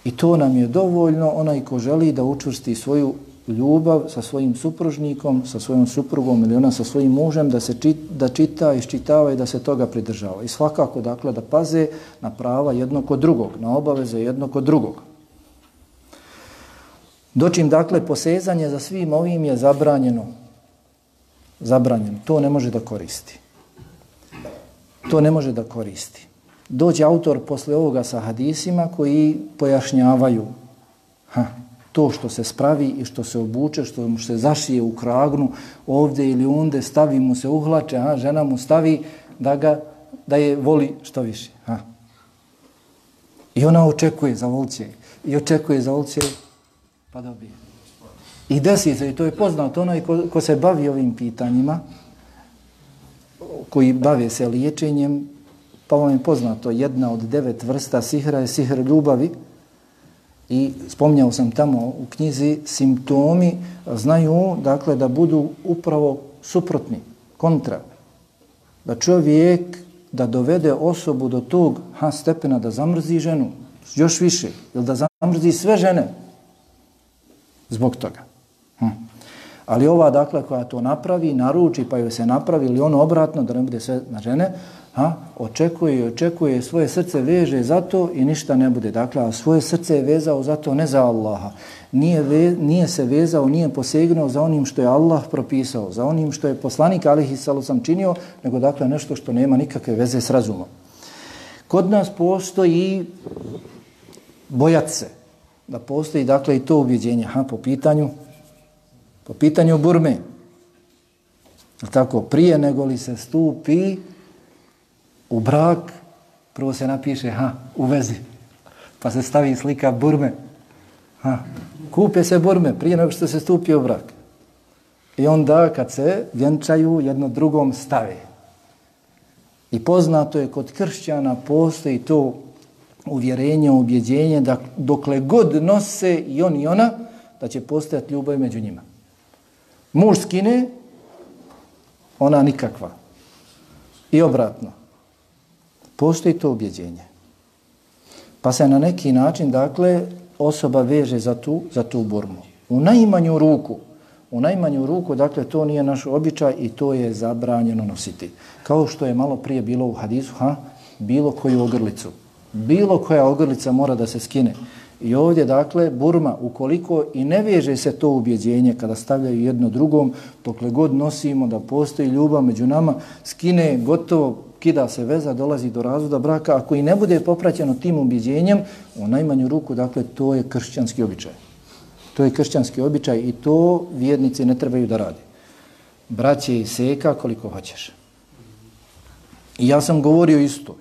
I to nam je dovoljno onaj ko želi da učvrsti svoju ljubav sa svojim supružnikom, sa svojom suprugom ili ona sa svojim mužem, da se čit, da čita, iščitava i da se toga pridržava. I svakako, dakle, da paze na prava jednog od drugog, na obaveze jednog od drugog. Dočim, dakle, posezanje za svim ovim je zabranjeno. Zabranjeno. To ne može da koristi. To ne može da koristi. Dođe autor posle ovoga sa hadisima koji pojašnjavaju ha, to što se spravi i što se obuče, što mu se zašije u kragnu ovdje ili onde, stavi mu se uhlače, a žena mu stavi da ga da je voli što više. Ha. I ona očekuje za volće. I očekuje za volće pa dobije. I desi se, i to je poznato, onaj ko, ko se bavi ovim pitanjima, koji bave se liječenjem, pa vam je poznato, jedna od devet vrsta sihra je sihr ljubavi, i spomnjao sam tamo u knjizi, simptomi znaju, dakle, da budu upravo suprotni, kontra. Da čovjek da dovede osobu do tog ha, stepena da zamrzi ženu, još više, ili da zamrzi sve žene, zbog toga. Hm. Ali ova, dakle, koja to napravi, naruči, pa joj se napravi, ili ono obratno, da ne bude sve na žene, ha, očekuje i očekuje, svoje srce veže za to i ništa ne bude. Dakle, a svoje srce je vezao za to ne za Allaha. Nije, ve, nije se vezao, nije posegnuo za onim što je Allah propisao, za onim što je poslanik Alihi sam činio, nego dakle nešto što nema nikakve veze s razumom. Kod nas postoji bojat se, da postoji dakle i to ubjeđenje ha, po pitanju po pitanju Burme. Tako, prije nego li se stupi u brak, prvo se napiše ha, u vezi, pa se stavi slika Burme. Ha, kupe se Burme prije nego što se stupi u brak. I onda kad se vjenčaju jedno drugom stave. I poznato je kod kršćana postoji to uvjerenje, ubjeđenje da dokle god nose i on i ona, da će postojati ljubav među njima. Muž skine, ona nikakva. I obratno. Postoji to ubjeđenje. Pa se na neki način, dakle, osoba veže za tu, za tu burmu. U najmanju ruku, u najmanju ruku, dakle, to nije naš običaj i to je zabranjeno nositi. Kao što je malo prije bilo u hadisu, ha, bilo koju ogrlicu bilo koja ogrlica mora da se skine. I ovdje, dakle, Burma, ukoliko i ne veže se to ubjeđenje kada stavljaju jedno drugom, dokle god nosimo da postoji ljubav među nama, skine gotovo, kida se veza, dolazi do razvoda braka. Ako i ne bude popraćeno tim ubjeđenjem, u najmanju ruku, dakle, to je kršćanski običaj. To je kršćanski običaj i to vjernici ne trebaju da radi. Braće i seka koliko hoćeš. I ja sam govorio isto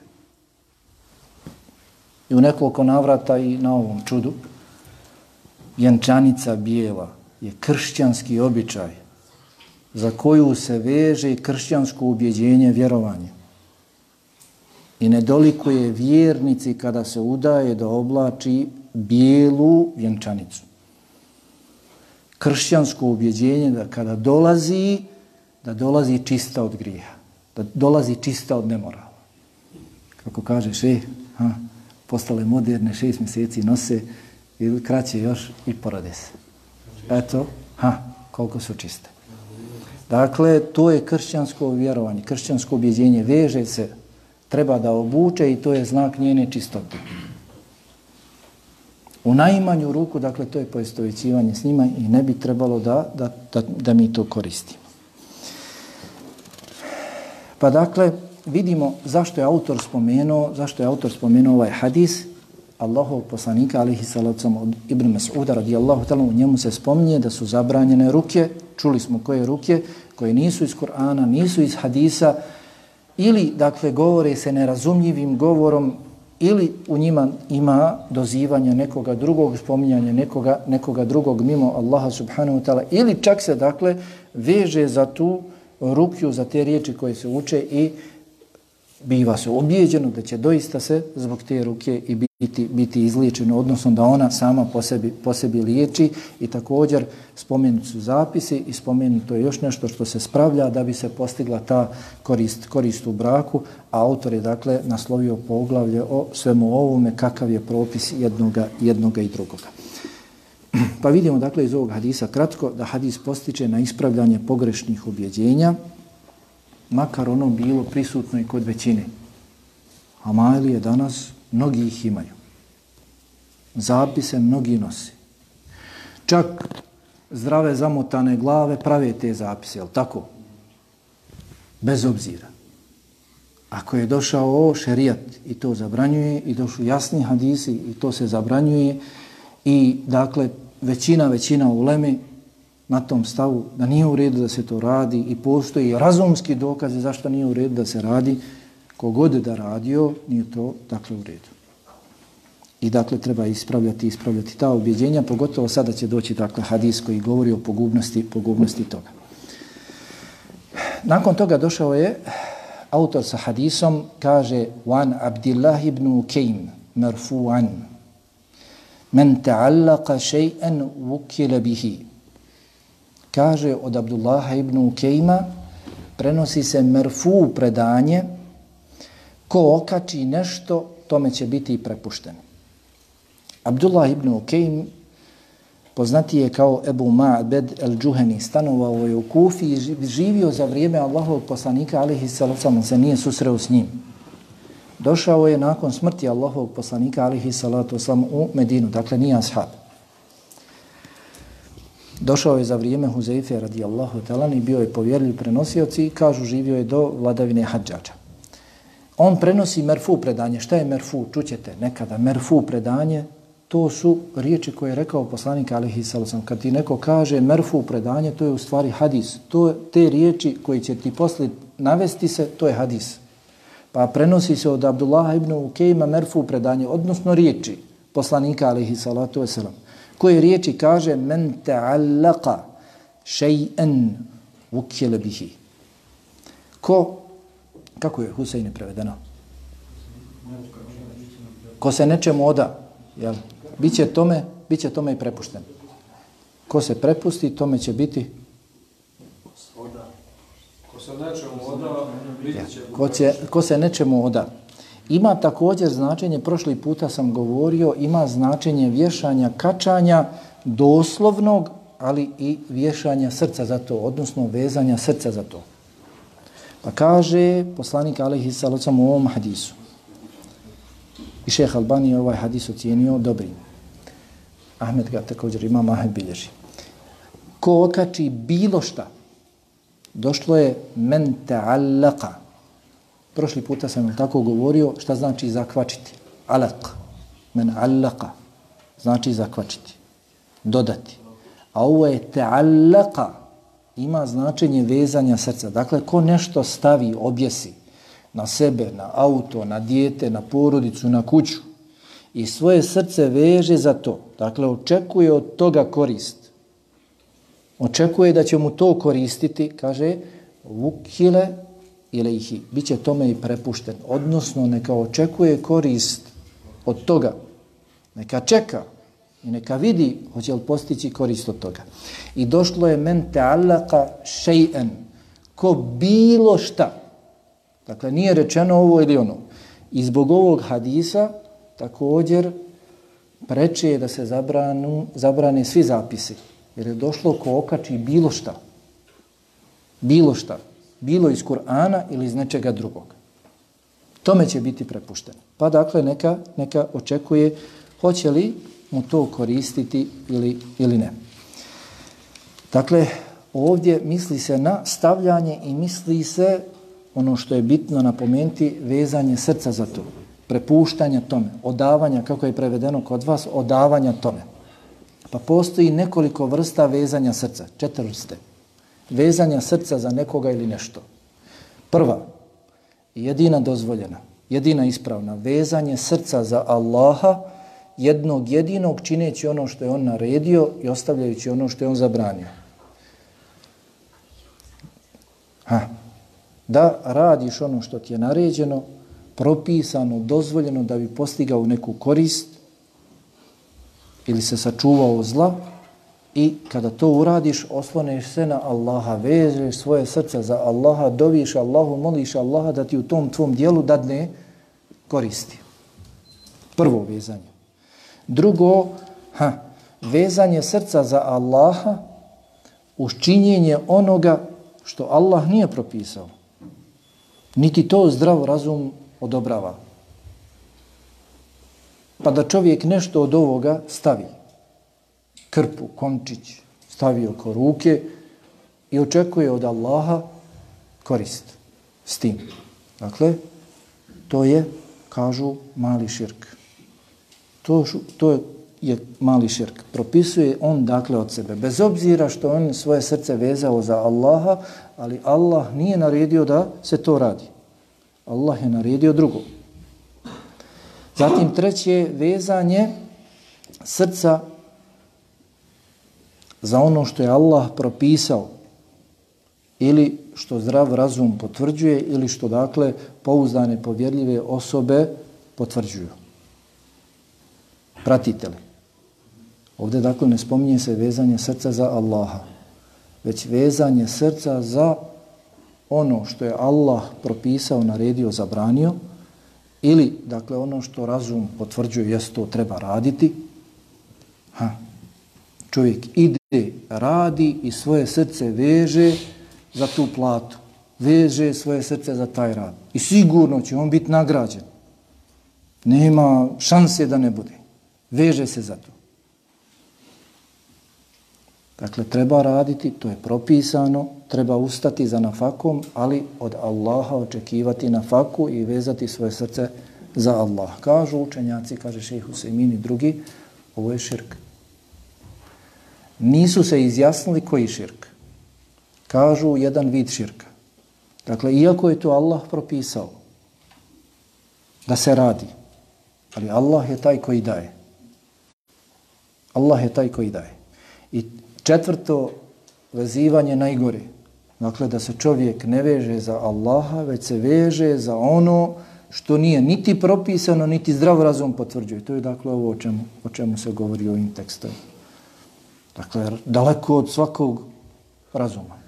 i u nekoliko navrata i na ovom čudu, vjenčanica bijela je kršćanski običaj. za koju se veže kršćansko ubjeđenje vjerovanje. I nedolikuje vjernici kada se udaje da oblači bijelu vjenčanicu. Kršćansko ubjeđenje da kada dolazi, da dolazi čista od grija, da dolazi čista od nemorala. Kako kažeš, e, ha, postale moderne, šest mjeseci nose ili kraće još i porade se. Eto, ha, koliko su čiste. Dakle, to je kršćansko vjerovanje, kršćansko objeđenje, veže se, treba da obuče i to je znak njene čistote. U najmanju ruku, dakle, to je poistovićivanje s njima i ne bi trebalo da, da, da, da mi to koristimo. Pa dakle, vidimo zašto je autor spomenuo, zašto je autor spomenuo ovaj hadis, Allahov poslanika, alihi salacom, od Ibn Mas'uda, radijallahu talam, u njemu se spominje da su zabranjene ruke, čuli smo koje ruke, koje nisu iz Kur'ana, nisu iz hadisa, ili, dakle, govore se nerazumljivim govorom, ili u njima ima dozivanja nekoga drugog, spominjanja nekoga, nekoga drugog mimo Allaha subhanahu wa ta'ala, ili čak se, dakle, veže za tu rukju, za te riječi koje se uče i biva se objeđeno da će doista se zbog te ruke i biti, biti izliječeno, odnosno da ona sama po sebi, po sebi liječi. I također spomenuti su zapisi i spomenuto je još nešto što se spravlja da bi se postigla ta korist, korist u braku, a autor je dakle naslovio poglavlje o svemu ovome kakav je propis jednoga, jednoga i drugoga. Pa vidimo dakle iz ovog hadisa kratko da hadis postiče na ispravljanje pogrešnih objeđenja, makar ono bilo prisutno i kod većine. A majlije danas mnogi ih imaju. Zapise mnogi nosi. Čak zdrave zamotane glave prave te zapise, je tako? Bez obzira. Ako je došao ovo šerijat i to zabranjuje i došu jasni hadisi i to se zabranjuje i dakle većina, većina uleme na tom stavu da nije u redu da se to radi i postoji razumski dokazi zašto nije u redu da se radi, kogod da radio, nije to dakle u redu. I dakle treba ispravljati ispravljati ta objeđenja, pogotovo sada će doći dakle hadis koji govori o pogubnosti, pogubnosti toga. Nakon toga došao je autor sa hadisom, kaže Wan Abdillah ibn Ukeim, marfu'an, men ta'allaqa še'en vukile bihi, kaže od Abdullaha ibn Ukejma, prenosi se merfu predanje, ko okači nešto, tome će biti prepušten. Abdullah ibn Ukejm poznati je kao Ebu Ma'bed el-đuheni, stanovao je u Kufi i živio za vrijeme Allahovog poslanika, alihi salatu se nije susreo s njim. Došao je nakon smrti Allahovog poslanika, alihi salatu u Medinu, dakle nije ashab. Došao je za vrijeme Huzeife radijallahu talan i bio je povjerljiv prenosioci i kažu živio je do vladavine hađača. On prenosi merfu predanje. Šta je merfu? Čućete nekada. Merfu predanje, to su riječi koje je rekao poslanik alihi sallam. Kad ti neko kaže merfu predanje, to je u stvari hadis. To te riječi koji će ti posle navesti se, to je hadis. Pa prenosi se od Abdullah ibn Ukejma merfu predanje, odnosno riječi poslanika alihi salatu Veselam koje riječi kaže men ta'allaqa shay'an wukila bihi. Ko kako je Husein prevedeno? Ko se nečemu oda, jel? Biće tome, biće tome i prepušten. Ko se prepusti, tome će biti Ko se nečemu oda, biti će... Ko, će, ko se nečemu oda, Ima također značenje, prošli puta sam govorio, ima značenje vješanja, kačanja doslovnog, ali i vješanja srca za to, odnosno vezanja srca za to. Pa kaže poslanik Alehi Salocam u ovom hadisu. I šeha Albani je ovaj hadis ocijenio dobrim. Ahmed ga također ima, Ahmed bilježi. Ko okači bilo šta, došlo je men ta'allaka, Prošli puta sam vam tako govorio šta znači zakvačiti. Alaq. Men allaqa. Znači zakvačiti. Dodati. A ovo je ta'allaqa. Ima značenje vezanja srca. Dakle, ko nešto stavi, objesi na sebe, na auto, na dijete, na porodicu, na kuću i svoje srce veže za to. Dakle, očekuje od toga korist. očekuje da će mu to koristiti, kaže, vukile ilaihi, bit će tome i prepušten. Odnosno, neka očekuje korist od toga. Neka čeka i neka vidi hoće li postići korist od toga. I došlo je men ta'allaka še'en, ko bilo šta. Dakle, nije rečeno ovo ili ono. I zbog ovog hadisa također preče je da se zabranu, zabrane svi zapisi. Jer je došlo ko okači bilo šta. Bilo šta. Bilo iz Kur'ana ili iz nečega drugog. Tome će biti prepušteno. Pa dakle, neka, neka očekuje hoće li mu to koristiti ili, ili ne. Dakle, ovdje misli se na stavljanje i misli se ono što je bitno napomenuti, vezanje srca za to, prepuštanje tome, odavanja, kako je prevedeno kod vas, odavanja tome. Pa postoji nekoliko vrsta vezanja srca, četiri vrste. Vezanja srca za nekoga ili nešto. Prva, jedina dozvoljena, jedina ispravna, vezanje srca za Allaha, jednog jedinog čineći ono što je on naredio i ostavljajući ono što je on zabranio. Ha. Da radiš ono što ti je naređeno, propisano, dozvoljeno da bi postigao neku korist ili se sačuvao zla i kada to uradiš, osloneš se na Allaha, vežeš svoje srce za Allaha, doviš Allahu, moliš Allaha da ti u tom tvom dijelu dadne koristi. Prvo vezanje. Drugo, ha, vezanje srca za Allaha uz činjenje onoga što Allah nije propisao. Niti to zdrav razum odobrava. Pa da čovjek nešto od ovoga stavi. Krpu, komčić, stavi oko ruke i očekuje od Allaha korist s tim. Dakle, to je, kažu, mali širk. To, to je mali širk. Propisuje on dakle od sebe. Bez obzira što on svoje srce vezao za Allaha, ali Allah nije naredio da se to radi. Allah je naredio drugo. Zatim treće vezanje srca za ono što je Allah propisao ili što zdrav razum potvrđuje ili što dakle pouzdane povjerljive osobe potvrđuju. Pratite li? Ovdje dakle ne spominje se vezanje srca za Allaha, već vezanje srca za ono što je Allah propisao, naredio, zabranio, ili dakle ono što razum potvrđuje, jest to treba raditi, čovjek ide, radi i svoje srce veže za tu platu, veže svoje srce za taj rad. I sigurno će on biti nagrađen. Nema šanse da ne bude veže se za to. Dakle, treba raditi, to je propisano, treba ustati za nafakom, ali od Allaha očekivati nafaku i vezati svoje srce za Allah. Kažu učenjaci, kaže šejh Husemin i drugi, ovo je širk. Nisu se izjasnili koji širk. Kažu jedan vid širka. Dakle, iako je to Allah propisao da se radi, ali Allah je taj koji daje. Allah je taj koji daje. I četvrto vezivanje najgore. Dakle, da se čovjek ne veže za Allaha, već se veže za ono što nije niti propisano, niti zdrav razum potvrđuje. To je dakle ovo o čemu, o čemu se govori u ovim tekstovima. Dakle, daleko od svakog razuma.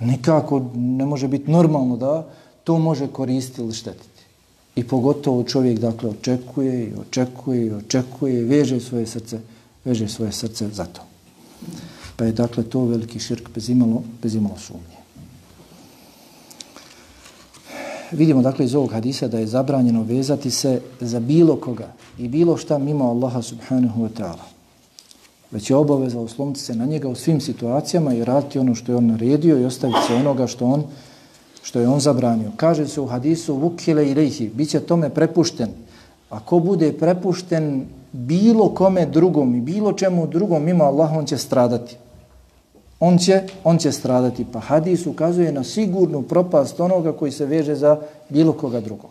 Nikako ne može biti normalno da to može koristiti ili štetiti. I pogotovo čovjek dakle očekuje i očekuje i očekuje i veže svoje srce, veže svoje srce za to. Pa je dakle to veliki širk bez imalo, bez imalo sumnje. Vidimo dakle iz ovog hadisa da je zabranjeno vezati se za bilo koga i bilo šta mimo Allaha subhanahu wa ta'ala. Već je obaveza osloniti se na njega u svim situacijama i raditi ono što je on naredio i ostaviti se onoga što on što je on zabranio. Kaže se u hadisu vukile i rehi, bit će tome prepušten. Ako bude prepušten bilo kome drugom i bilo čemu drugom mimo Allah, on će stradati. On će, on će stradati. Pa hadis ukazuje na sigurnu propast onoga koji se veže za bilo koga drugog.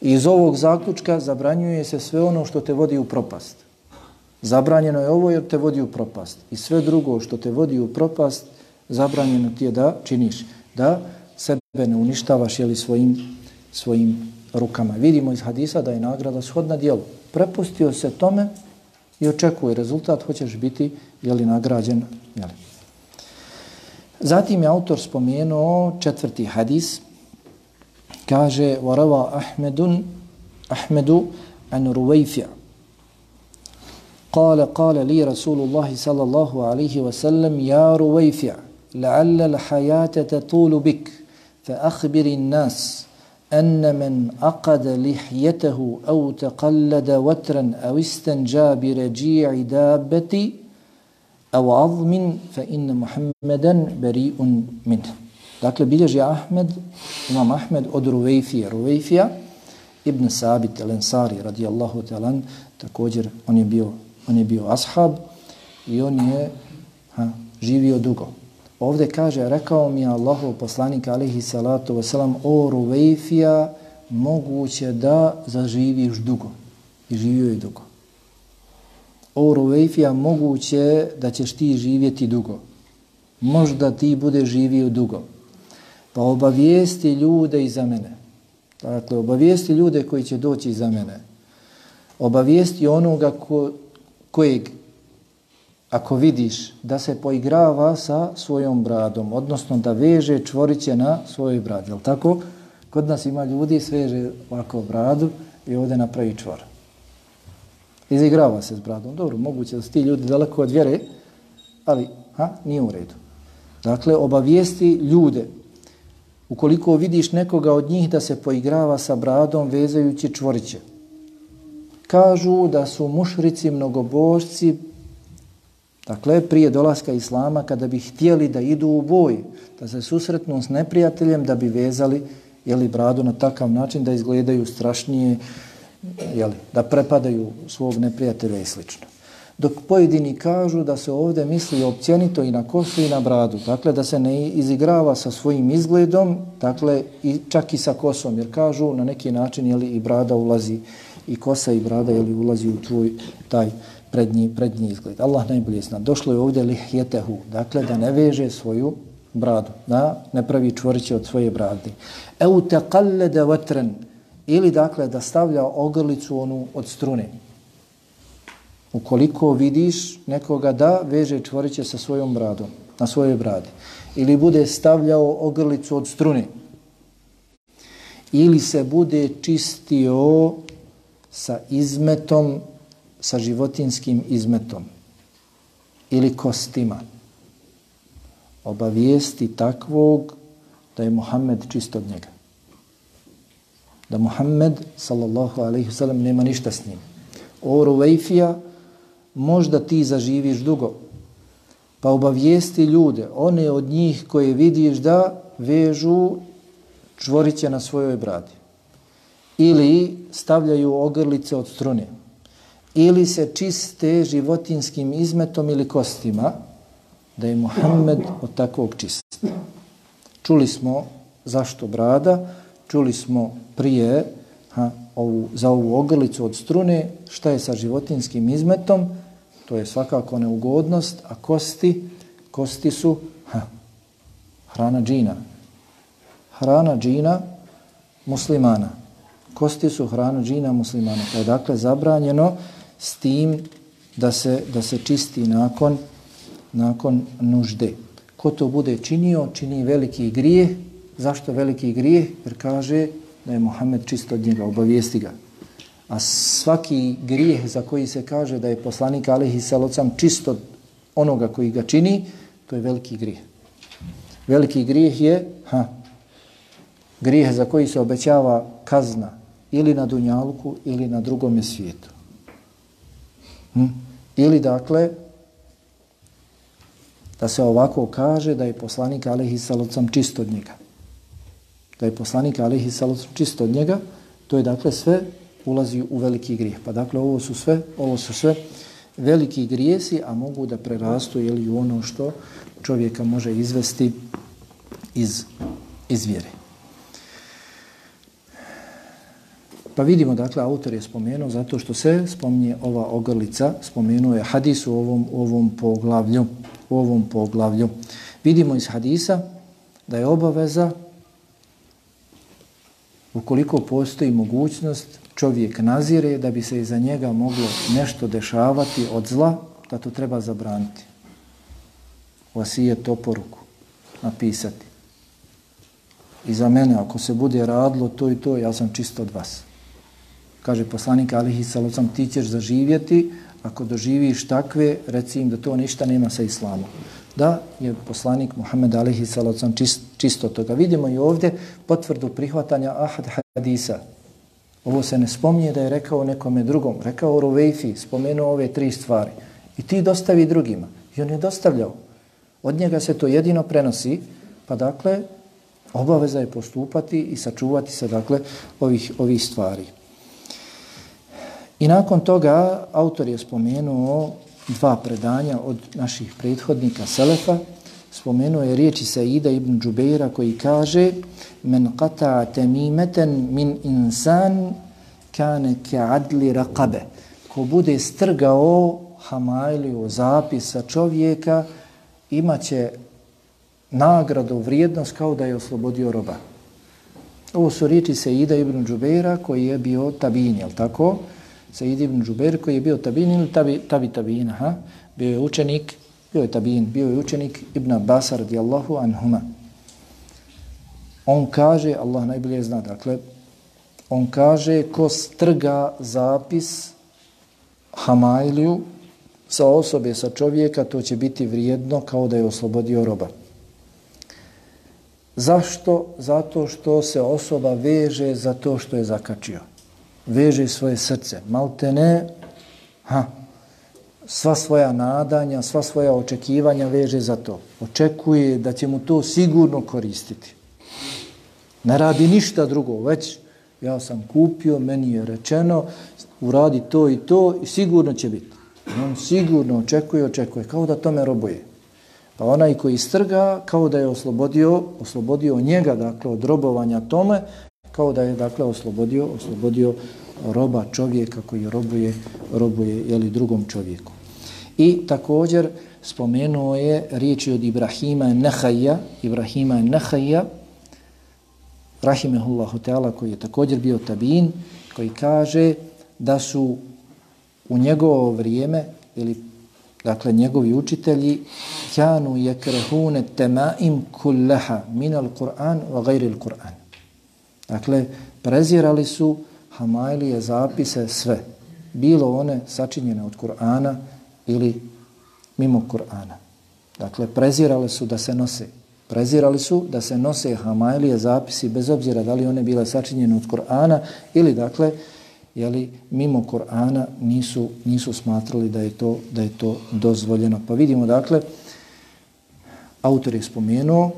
I iz ovog zaključka zabranjuje se sve ono što te vodi u propast. Zabranjeno je ovo jer te vodi u propast. I sve drugo što te vodi u propast, zabranjeno ti je da činiš. Da sebe ne uništavaš jeli, svojim, svojim rukama. Vidimo iz hadisa da je nagrada shodna dijelu. Prepustio se tome i očekuje rezultat, hoćeš biti jeli, nagrađen. Jeli. Zatim je autor spomenuo četvrti hadis. Kaže, وَرَوَا أَحْمَدٌ أَحْمَدُ عَنْ رُوَيْفِعَ قال قال لي رسول الله صلى الله عليه وسلم يا رويفع لعل الحياة تطول بك فأخبر الناس أن من أقد لحيته أو تقلد وترا أو استنجى برجيع دابة أو عظم فإن محمدا بريء منه Dakle, bilježi Ahmed, imam Ahmed od Ruvejfija. Ruvejfija, Ibn Sabit el-Ensari, radijallahu talan, također on je bio on je bio ashab i on je ha, živio dugo. Ovde kaže, rekao mi je Allahov poslanik alihi salatu wasalam, o Ruvejfija, moguće da zaživiš dugo. I živio je dugo. O Ruvejfija, moguće da ćeš ti živjeti dugo. Možda ti bude živio dugo. Pa obavijesti ljude iza mene. Dakle, obavijesti ljude koji će doći iza mene. Obavijesti onoga ko, kojeg ako vidiš da se poigrava sa svojom bradom, odnosno da veže čvoriće na svojoj bradi, je tako? Kod nas ima ljudi, sveže ovako bradu i ovdje napravi čvor. Izigrava se s bradom. Dobro, moguće da su ti ljudi daleko od vjere, ali ha, nije u redu. Dakle, obavijesti ljude. Ukoliko vidiš nekoga od njih da se poigrava sa bradom vezajući čvoriće, kažu da su mušrici mnogobožci dakle prije dolaska islama kada bi htjeli da idu u boj da se susretnu s neprijateljem da bi vezali jeli, bradu na takav način da izgledaju strašnije jeli, da prepadaju svog neprijatelja i slično. Dok pojedini kažu da se ovdje misli općenito i na kosu i na bradu, dakle da se ne izigrava sa svojim izgledom, dakle i čak i sa kosom, jer kažu na neki način jeli, i brada ulazi i kosa i brada jeli, ulazi u tvoj taj prednji, prednji izgled. Allah najbolje zna. Došlo je ovdje lihjetehu, dakle da ne veže svoju bradu, da ne pravi čvoriće od svoje brade. Eu te kallede ili dakle da stavlja ogrlicu onu od strune. Ukoliko vidiš nekoga da veže čvoriće sa svojom bradom, na svojoj bradi, ili bude stavljao ogrlicu od strune, ili se bude čistio sa izmetom, sa životinskim izmetom ili kostima. Obavijesti takvog da je Muhammed čist od njega. Da Muhammed, sallallahu alaihi wasallam, nema ništa s njim. O Ruvejfija, možda ti zaživiš dugo, pa obavijesti ljude, one od njih koje vidiš da vežu čvoriće na svojoj bradi ili stavljaju ogrlice od strune ili se čiste životinskim izmetom ili kostima da je Muhammed od takvog čist. Čuli smo zašto brada, čuli smo prije ha, ovu, za ovu ogrlicu od strune, šta je sa životinskim izmetom, to je svakako neugodnost, a kosti, kosti su ha, hrana džina. Hrana džina muslimana kosti su hrana džina muslimana. Pa je dakle zabranjeno s tim da se, da se čisti nakon, nakon nužde. Ko to bude činio, čini veliki grijeh. Zašto veliki grijeh? Jer kaže da je Muhammed čisto od njega, obavijesti ga. A svaki grijeh za koji se kaže da je poslanik Alihi Salocam čisto onoga koji ga čini, to je veliki grijeh. Veliki grijeh je ha, grijeh za koji se obećava kazna, ili na Dunjalku ili na drugom svijetu. Hm? Ili dakle, da se ovako kaže da je poslanik Alehi Salocam čist od njega. Da je poslanik Alehi Salocam čist od njega, to je dakle sve ulazi u veliki grijeh. Pa dakle, ovo su sve, ovo su sve veliki grijesi, a mogu da prerastu ili ono što čovjeka može izvesti iz, iz vjere. Pa vidimo, dakle, autor je spomenuo zato što se spominje ova ogrlica, spomenuo je hadis u ovom, u ovom poglavlju. U ovom poglavlju. Vidimo iz hadisa da je obaveza ukoliko postoji mogućnost čovjek nazire da bi se iza njega moglo nešto dešavati od zla, da to treba zabraniti. Vasije to poruku napisati. I za mene, ako se bude radilo to i to, ja sam čisto od vas. Kaže poslanik Alihi Salocam, ti ćeš zaživjeti, ako doživiš takve, reci im da to ništa nema sa islamom. Da je poslanik Muhammed Alihi Salocam čist, čisto toga. Vidimo i ovdje potvrdu prihvatanja ahad hadisa. Ovo se ne spominje da je rekao nekome drugom. Rekao Ruvejfi, spomenuo ove tri stvari. I ti dostavi drugima. I on je dostavljao. Od njega se to jedino prenosi, pa dakle, obaveza je postupati i sačuvati se, dakle, ovih, ovih stvari. I nakon toga autor je spomenuo dva predanja od naših prethodnika Selefa. Spomenuo je riječi Saida ibn Džubeira koji kaže Men qata temimeten min insan kane ke adli raqabe. Ko bude strgao hamajliju zapisa čovjeka, imaće nagradu, vrijednost kao da je oslobodio roba. Ovo su riječi Saida ibn Džubeira koji je bio tabin, jel tako? Said ibn Džuber koji je bio tabin ili tabi, tabi tabin, ha? bio je učenik, bio je tabin, bio je učenik Ibn Abbas radijallahu anhuma. On kaže, Allah najbolje zna, dakle, on kaže ko strga zapis Hamailiju sa osobe, sa čovjeka, to će biti vrijedno kao da je oslobodio roba. Zašto? Zato što se osoba veže za to što je zakačio veže svoje srce. Malte ne, ha, sva svoja nadanja, sva svoja očekivanja veže za to. Očekuje da će mu to sigurno koristiti. Ne radi ništa drugo, već ja sam kupio, meni je rečeno, uradi to i to i sigurno će biti. On sigurno očekuje, očekuje, kao da tome robuje. Pa onaj koji strga, kao da je oslobodio, oslobodio njega, dakle, od robovanja tome, kao da je dakle oslobodio oslobodio roba čovjeka koji robuje robuje jeli, drugom čovjeku. I također spomenuo je riječi od Ibrahima Nehaja, Ibrahima Nehaja, Rahimehullahu Teala, koji je također bio tabin, koji kaže da su u njegovo vrijeme, ili dakle njegovi učitelji, kanu jekrehune temaim kullaha minal Kur'an wa gajri Kur'an. Dakle, prezirali su Hamailije zapise sve. Bilo one sačinjene od Kur'ana ili mimo Kur'ana. Dakle, prezirali su da se nose. Prezirali su da se nose Hamailije zapisi bez obzira da li one bile sačinjene od Kur'ana ili, dakle, jeli, mimo Kur'ana nisu, nisu smatrali da je, to, da je to dozvoljeno. Pa vidimo, dakle, autor je spomenuo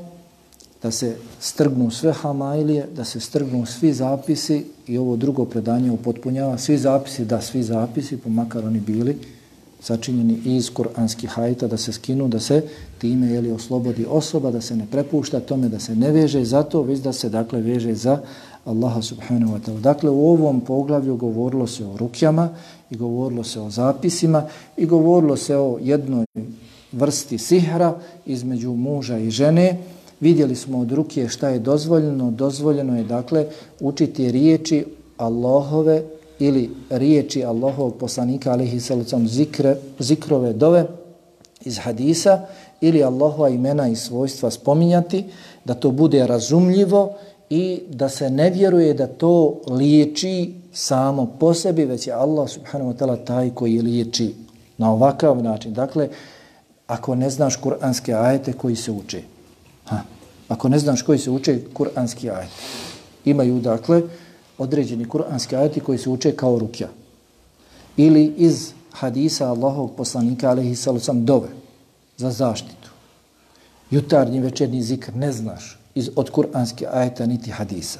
da se strgnu sve hamailije, da se strgnu svi zapisi i ovo drugo predanje upotpunjava svi zapisi, da svi zapisi, pa pomakar oni bili sačinjeni iz kuranskih hajta, da se skinu, da se time jeli, oslobodi osoba, da se ne prepušta tome, da se ne veže za to, već da se dakle veže za Allaha subhanahu wa ta'ala. Dakle, u ovom poglavlju govorilo se o rukjama i govorilo se o zapisima i govorilo se o jednoj vrsti sihra između muža i žene, Vidjeli smo od ruke šta je dozvoljeno. Dozvoljeno je, dakle, učiti riječi Allahove ili riječi Allahovog poslanika, alihi salacom zikre, zikrove dove iz hadisa ili Allahova imena i svojstva spominjati, da to bude razumljivo i da se ne vjeruje da to liječi samo po sebi, već je Allah subhanahu wa ta'ala taj koji liječi na ovakav način. Dakle, ako ne znaš kuranske ajete koji se uče, Ha. Ako ne znaš koji se uče kuranski ajet. Imaju, dakle, određeni kuranski ajeti koji se uče kao rukja. Ili iz hadisa Allahovog poslanika, alaihi sallam, dove za zaštitu. Jutarnji večernji zikr ne znaš iz, od kuranski ajeta niti hadisa.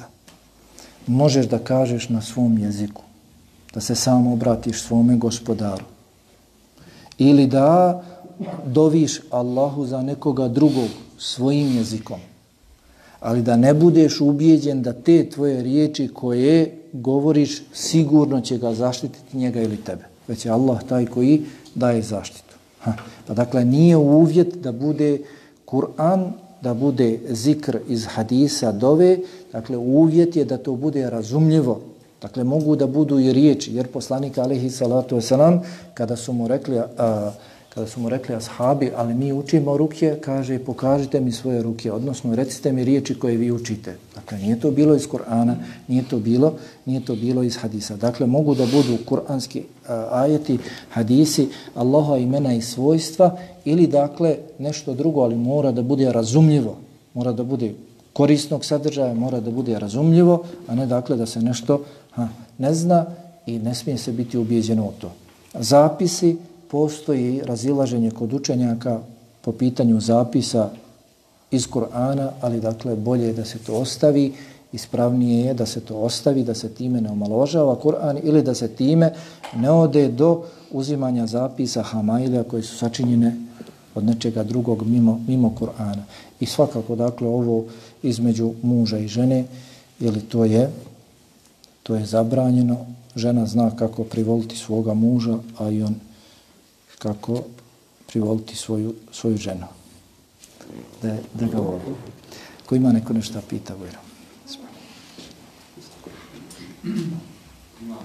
Možeš da kažeš na svom jeziku, da se samo obratiš svome gospodaru. Ili da doviš Allahu za nekoga drugog svojim jezikom. Ali da ne budeš ubijeđen da te tvoje riječi koje govoriš, sigurno će ga zaštititi njega ili tebe. Već je Allah taj koji daje zaštitu. Ha. Pa dakle, nije uvjet da bude Kur'an, da bude zikr iz hadisa, dove, dakle, uvjet je da to bude razumljivo. Dakle, mogu da budu i riječi, jer poslanik, alejhi salatu wasalam, kada su mu rekli, a, kada su mu rekli ashabi, ali mi učimo ruke, kaže, pokažite mi svoje ruke, odnosno recite mi riječi koje vi učite. Dakle, nije to bilo iz Kur'ana, nije to bilo, nije to bilo iz hadisa. Dakle, mogu da budu kur'anski eh, ajeti, hadisi, Allaha imena i svojstva, ili dakle, nešto drugo, ali mora da bude razumljivo, mora da bude korisnog sadržaja, mora da bude razumljivo, a ne dakle da se nešto ha, ne zna i ne smije se biti ubijeđeno u to. Zapisi, postoji razilaženje kod učenjaka po pitanju zapisa iz Kur'ana, ali dakle bolje je da se to ostavi, ispravnije je da se to ostavi, da se time ne omaložava Kur'an ili da se time ne ode do uzimanja zapisa Hamailija koji su sačinjene od nečega drugog mimo, mimo Kur'ana. I svakako dakle ovo između muža i žene, ili to je to je zabranjeno, žena zna kako privoliti svoga muža, a i on kako privoliti svoju, svoju ženu. Da, da ga voli. Ko ima neko nešto pita, Vojro. Ima,